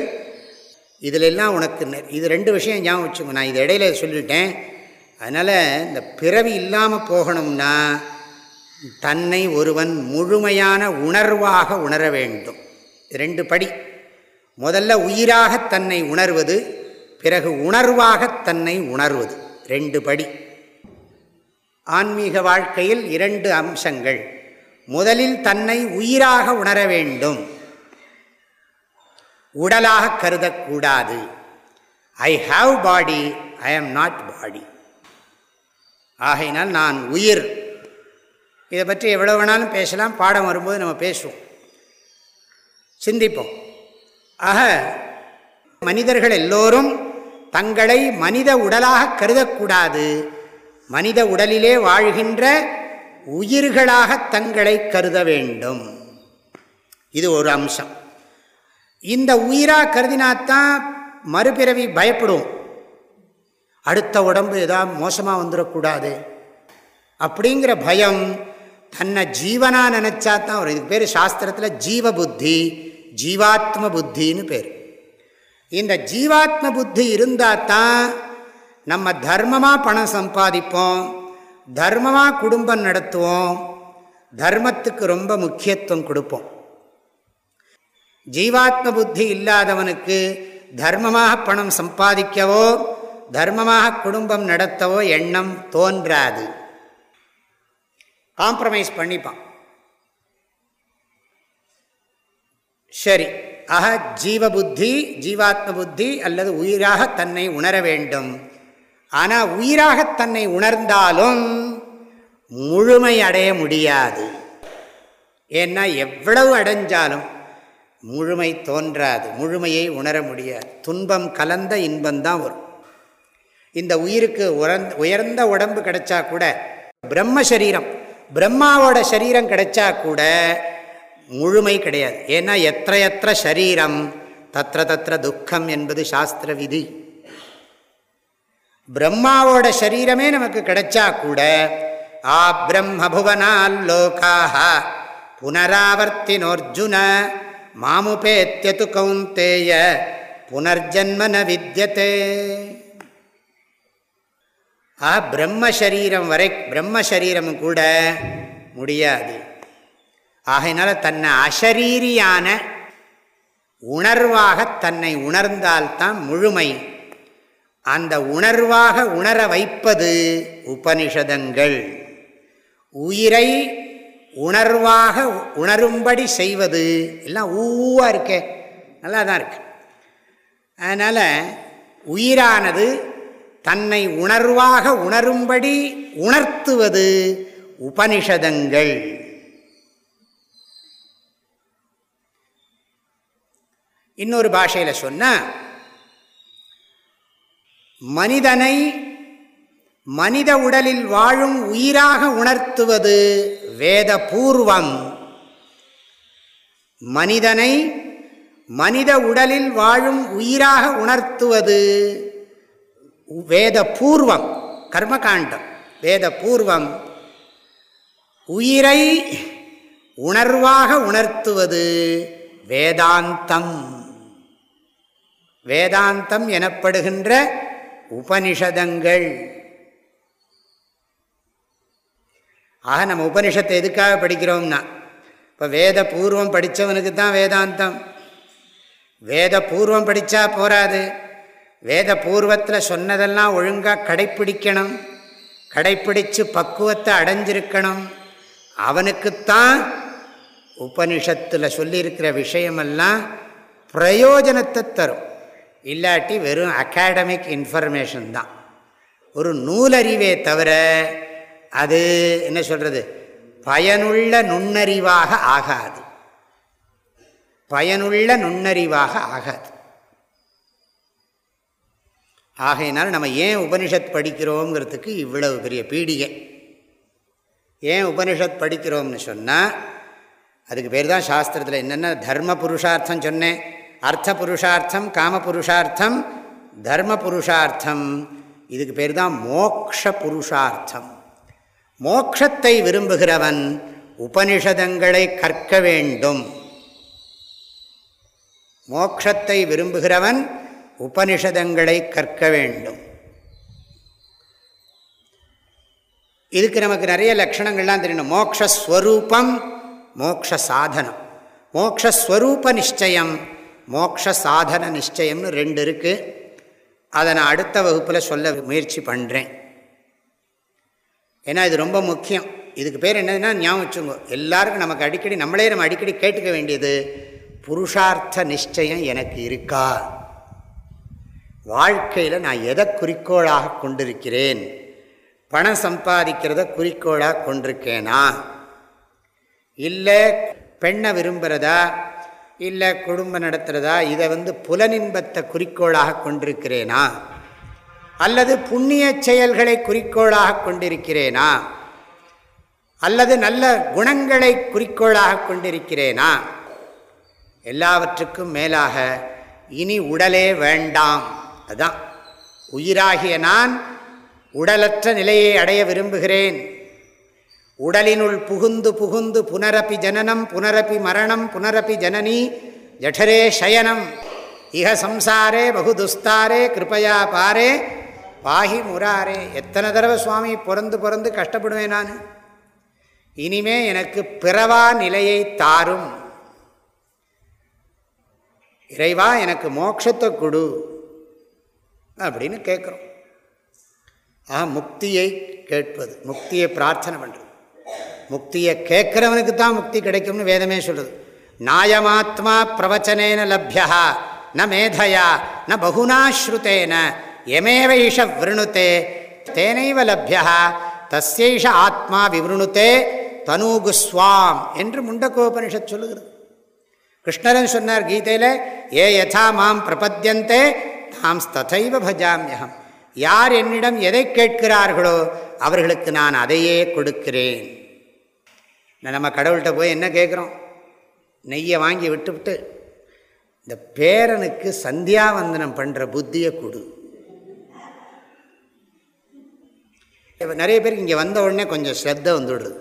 இதிலெல்லாம் உனக்கு இது ரெண்டு விஷயம் ஞாபகம் வச்சுக்கோ. நான் இது இடையில சொல்லிட்டேன். அதனால் இந்த பிறவி இல்லாமல் போகணும்னா தன்னை ஒருவன் முழுமையான உணர்வாக உணர வேண்டும். ரெண்டு படி. முதல்ல உயிராக தன்னை உணர்வது பிறகு உணர்வாக தன்னை உணர்வது. ரெண்டு படி. ஆன்மீக வாழ்க்கையில் இரண்டு அம்சங்கள். முதலில் தன்னை உயிராக உணர வேண்டும். உடலாக கருதக்கூடாது. I have body I am not body ஆகையினால் நான் உயிர். இதை பற்றி எவ்வளோ வேணாலும் பேசலாம். பாடம் வரும்போது நம்ம பேசுவோம். சிந்திப்போம். ஆக மனிதர்கள் எல்லோரும் தங்களை மனித உடலாக கருதக்கூடாது. மனித உடலிலே வாழ்கின்ற உயிர்களாக தங்களை கருத வேண்டும். இது ஒரு அம்சம். இந்த உயிராக கருதினாத்தான் மறுபிறவி பயப்படும். அடுத்த உடம்பு ஏதாவது மோசமாக வந்துடக்கூடாது அப்படிங்கிற பயம் தன்னை ஜீவனாக நினச்சா தான் ஒரு இதுக்கு பேர் சாஸ்திரத்தில் ஜீவ புத்தி ஜீவாத்ம புத்தின்னு பேர். இந்த ஜீவாத்ம புத்தி இருந்தால் தான் நம்ம தர்மமாக பணம் சம்பாதிப்போம் தர்மமாக குடும்பம் நடத்துவோம் தர்மத்துக்கு ரொம்ப முக்கியத்துவம் கொடுப்போம். ஜீவாத்ம புத்தி இல்லாதவனுக்கு தர்மமாக பணம் சம்பாதிக்கவோ தர்மமாக குடும்பம் நடத்தவோ எண்ணம் தோன்றாது. காம்ப்ரமைஸ் பண்ணிப்பான். சரி. ஆக ஜீவபுத்தி ஜீவாத்ம புத்தி அல்லது உயிராக தன்னை உணர வேண்டும். ஆனால் உயிராக தன்னை உணர்ந்தாலும் முழுமை அடைய முடியாது. ஏன்னா எவ்வளவு அடைஞ்சாலும் முழுமை தோன்றாது முழுமையை உணர முடியாது. துன்பம் கலந்த இன்பம்தான் வரும். இந்த உயிருக்கு உயர்ந்த உயர்ந்த உடம்பு கிடைச்சா கூட பிரம்ம சரீரம் பிரம்மாவோட சரீரம் கிடைச்சா கூட முழுமை கிடையாது. ஏன்னா எத்த எத்த சரீரம் தத்திர தத்திர துக்கம் என்பது சாஸ்திர விதி. பிரம்மாவோட சரீரமே நமக்கு கிடைச்சா கூட ஆ பிரம்ம புவனால் லோகாக புனராவர்த்தினோர்ஜுன மாமுபேத்தியது கௌந்தேய புனர்ஜன்மன வித்தியதே ஆ பிரம்மசரீரம் வரை பிரம்மசரீரம் கூட முடியாது. ஆகையினால தன்னை அசரீரியான உணர்வாக தன்னை உணர்ந்தால்தான் முழுமை. அந்த உணர்வாக உணர வைப்பது உபனிஷதங்கள். உயிரை உணர்வாக உணரும்படி செய்வது. எல்லாம் ஊவாக இருக்கே. நல்லா தான் இருக்கு. அதனால் உயிரானது தன்னை உணர்வாக உணரும்படி உணர்த்துவது உபனிஷதங்கள். இன்னொரு பாஷையில் சொன்னால் மனிதனை மனித உடலில் வாழும் உயிராக உணர்த்துவது வேத பூர்வம் மனிதனை மனித உடலில் வாழும் உயிராக உணர்த்துவது வேத பூர்வம் கர்மகாண்டம் வேத பூர்வம் உயிரை உணர்வாக உணர்த்துவது வேதாந்தம். வேதாந்தம் எனப்படுகின்ற உபனிஷதங்கள். ஆக நம்ம உபனிஷத்தை எதுக்காக படிக்கிறோம்னா இப்போ வேத பூர்வம் படித்தவனுக்கு தான் வேதாந்தம். வேத பூர்வம் படித்தா போராது வேத பூர்வத்தில் சொன்னதெல்லாம் ஒழுங்காக கடைப்பிடிக்கணும். கடைப்பிடித்து பக்குவத்தை அடைஞ்சிருக்கணும். அவனுக்குத்தான் உபனிஷத்தில் சொல்லியிருக்கிற விஷயமெல்லாம் பிரயோஜனத்தை தரும். இல்லாட்டி வெறும் அகாடமிக் இன்ஃபர்மேஷன் தான். ஒரு நூலறிவே தவிர அது என்ன சொல்கிறது பயனுள்ள நுண்ணறிவாக ஆகாது. பயனுள்ள நுண்ணறிவாக ஆகாது. ஆகையினால் நம்ம ஏன் உபனிஷத் படிக்கிறோங்கிறதுக்கு இவ்வளவு பெரிய பீடிகை. ஏன் உபனிஷத் படிக்கிறோம்னு சொன்னால் அதுக்கு பேர் தான் சாஸ்திரத்தில் என்னென்ன? தர்ம புருஷார்த்தம் சொன்னேன். அர்த்த புருஷார்த்தம் காம புருஷார்த்தம் தர்ம புருஷார்த்தம் இதுக்கு பேர் தான் மோக்ஷ புருஷார்த்தம் மோக்ஷத்தை விரும்புகிறவன் உபனிஷதங்களை கற்க வேண்டும். மோக்ஷத்தை விரும்புகிறவன் உபனிஷதங்களை கற்க வேண்டும். இதுக்கு நமக்கு நிறைய லட்சணங்கள்லாம் தெரியணும் மோக்ஷஸ்வரூபம் மோக்ஷ சாதனம் மோக்ஷஸ்வரூப நிச்சயம் மோக்ஷ சாதன நிச்சயம்னு ரெண்டு இருக்குது அதை நான் அடுத்த வகுப்பில் சொல்ல முயற்சி பண்ணுறேன் ஏன்னா இது ரொம்ப முக்கியம். இதுக்கு பேர் என்னதுன்னா ஞாபகம் வச்சுங்க எல்லாருக்கும் நமக்கு அடிக்கடி நம்மளே நம்ம அடிக்கடி கேட்டுக்க வேண்டியது புருஷார்த்த நிச்சயம் எனக்கு இருக்கா? வாழ்க்கையில் நான் எதை குறிக்கோளாக கொண்டிருக்கிறேன்? பணம் சம்பாதிக்கிறத குறிக்கோளாக கொண்டிருக்கேனா? இல்லை பெண்ணை விரும்புகிறதா இல்லை குடும்பம் நடத்துகிறதா இதை வந்து புலனின்பத்தை குறிக்கோளாக கொண்டிருக்கிறேனா? அல்லது புண்ணிய செயல்களை குறிக்கோளாக கொண்டிருக்கிறேனா? அல்லது நல்ல குணங்களை குறிக்கோளாக கொண்டிருக்கிறேனா? எல்லாவற்றுக்கும் மேலாக இனி உடலே வேண்டாம். அதுதான் உயிராகிய நான் உடலற்ற நிலையை அடைய விரும்புகிறேன். உடலினுள் புகுந்து புகுந்து புனரப்பி ஜனனம் புனரப்பி மரணம் புனரப்பி ஜனனி ஜடரே சயனம் இக சம்சாரே பகுதுஸ்தாரே கிருப்பையா பாரே. பாஹி முராரே. எத்தனை தடவை சுவாமி பிறந்து பிறந்து கஷ்டப்படுவேன் நான்? இனிமே எனக்கு பிறவா நிலையை தாரும். இறைவா எனக்கு மோட்சத்தை கொடு அப்படின்னு கேட்குறோம் ஆ முக்தியை கேட்பது முக்தியை பிரார்த்தனை பண்ணுறது முக்தியை கேட்குறவனுக்கு தான் முக்தி கிடைக்கும்னு வேதமே சொல்கிறது நாயமாத்மா பிரவச்சனேன லப்யா ந மேதையா ந பகுனாஸ்ருத்தேன எமேவைஷ விருணுத்தே தேனைவ லப்யா தஸ்யைஷ ஆத்மா விவருணுத்தே தனூகுஸ்வாம் என்று முண்டகோபனிஷத் சொல்லுகிறது. கிருஷ்ணரன் சொன்னார் கீதையில் ஏ யதா மாம் பிரபத்தியந்தே தாம் ததைவ பஜாமியகம் யார் என்னிடம் எதை கேட்கிறார்களோ அவர்களுக்கு நான் அதையே கொடுக்கிறேன். நம்ம கடவுள்கிட்ட போய் என்ன கேட்குறோம்? நெய்யை வாங்கி விட்டுவிட்டு இந்த பேரனுக்கு சந்தியாவந்தனம் பண்ணுற புத்தியை கொடு. நிறைய பேருக்கு இங்கே வந்த உடனே கொஞ்சம் ஸ்ரத்த வந்துவிடுது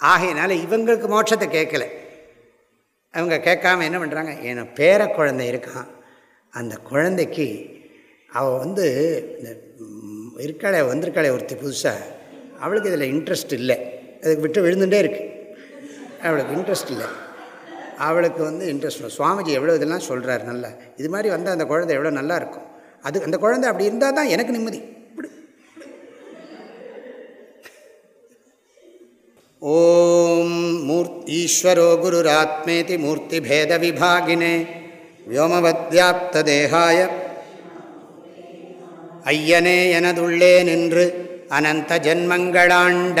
ஆகையினால இவங்களுக்கு மோட்சத்தை கேட்கல. அவங்க கேட்காம என்ன பண்ணுறாங்க என் பேர குழந்தை இருக்கான். அந்த குழந்தைக்கு அவள் வந்து இந்த இருக்காளே வந்திருக்காளே ஒருத்தி புதுசாக அவளுக்கு இதில் இன்ட்ரெஸ்ட் இல்லை. அதுக்கு விட்டு விழுந்துட்டே இருக்குது அவளுக்கு இன்ட்ரெஸ்ட் இல்லை. அவளுக்கு வந்து இன்ட்ரெஸ்ட் இல்லை. சுவாமிஜி எவ்வளோ இதெல்லாம் சொல்கிறார் நல்லா. இது மாதிரி வந்து அந்த குழந்தை எவ்வளோ நல்லா இருக்கும். அது அந்த குழந்தை அப்படி இருந்தால் தான் எனக்கு நிம்மதி. ஓம் மூர்த் ஈஸ்வரோ குருராத்மேதி மூர்த்திபேத விபாகினே வியோமவத்யாப்தேகாய ஐயனே எனதுள்ளே நின்று அனந்த ஜென்மங்களாண்ட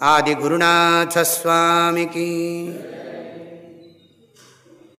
आदिगुरुनाथस्वामिकी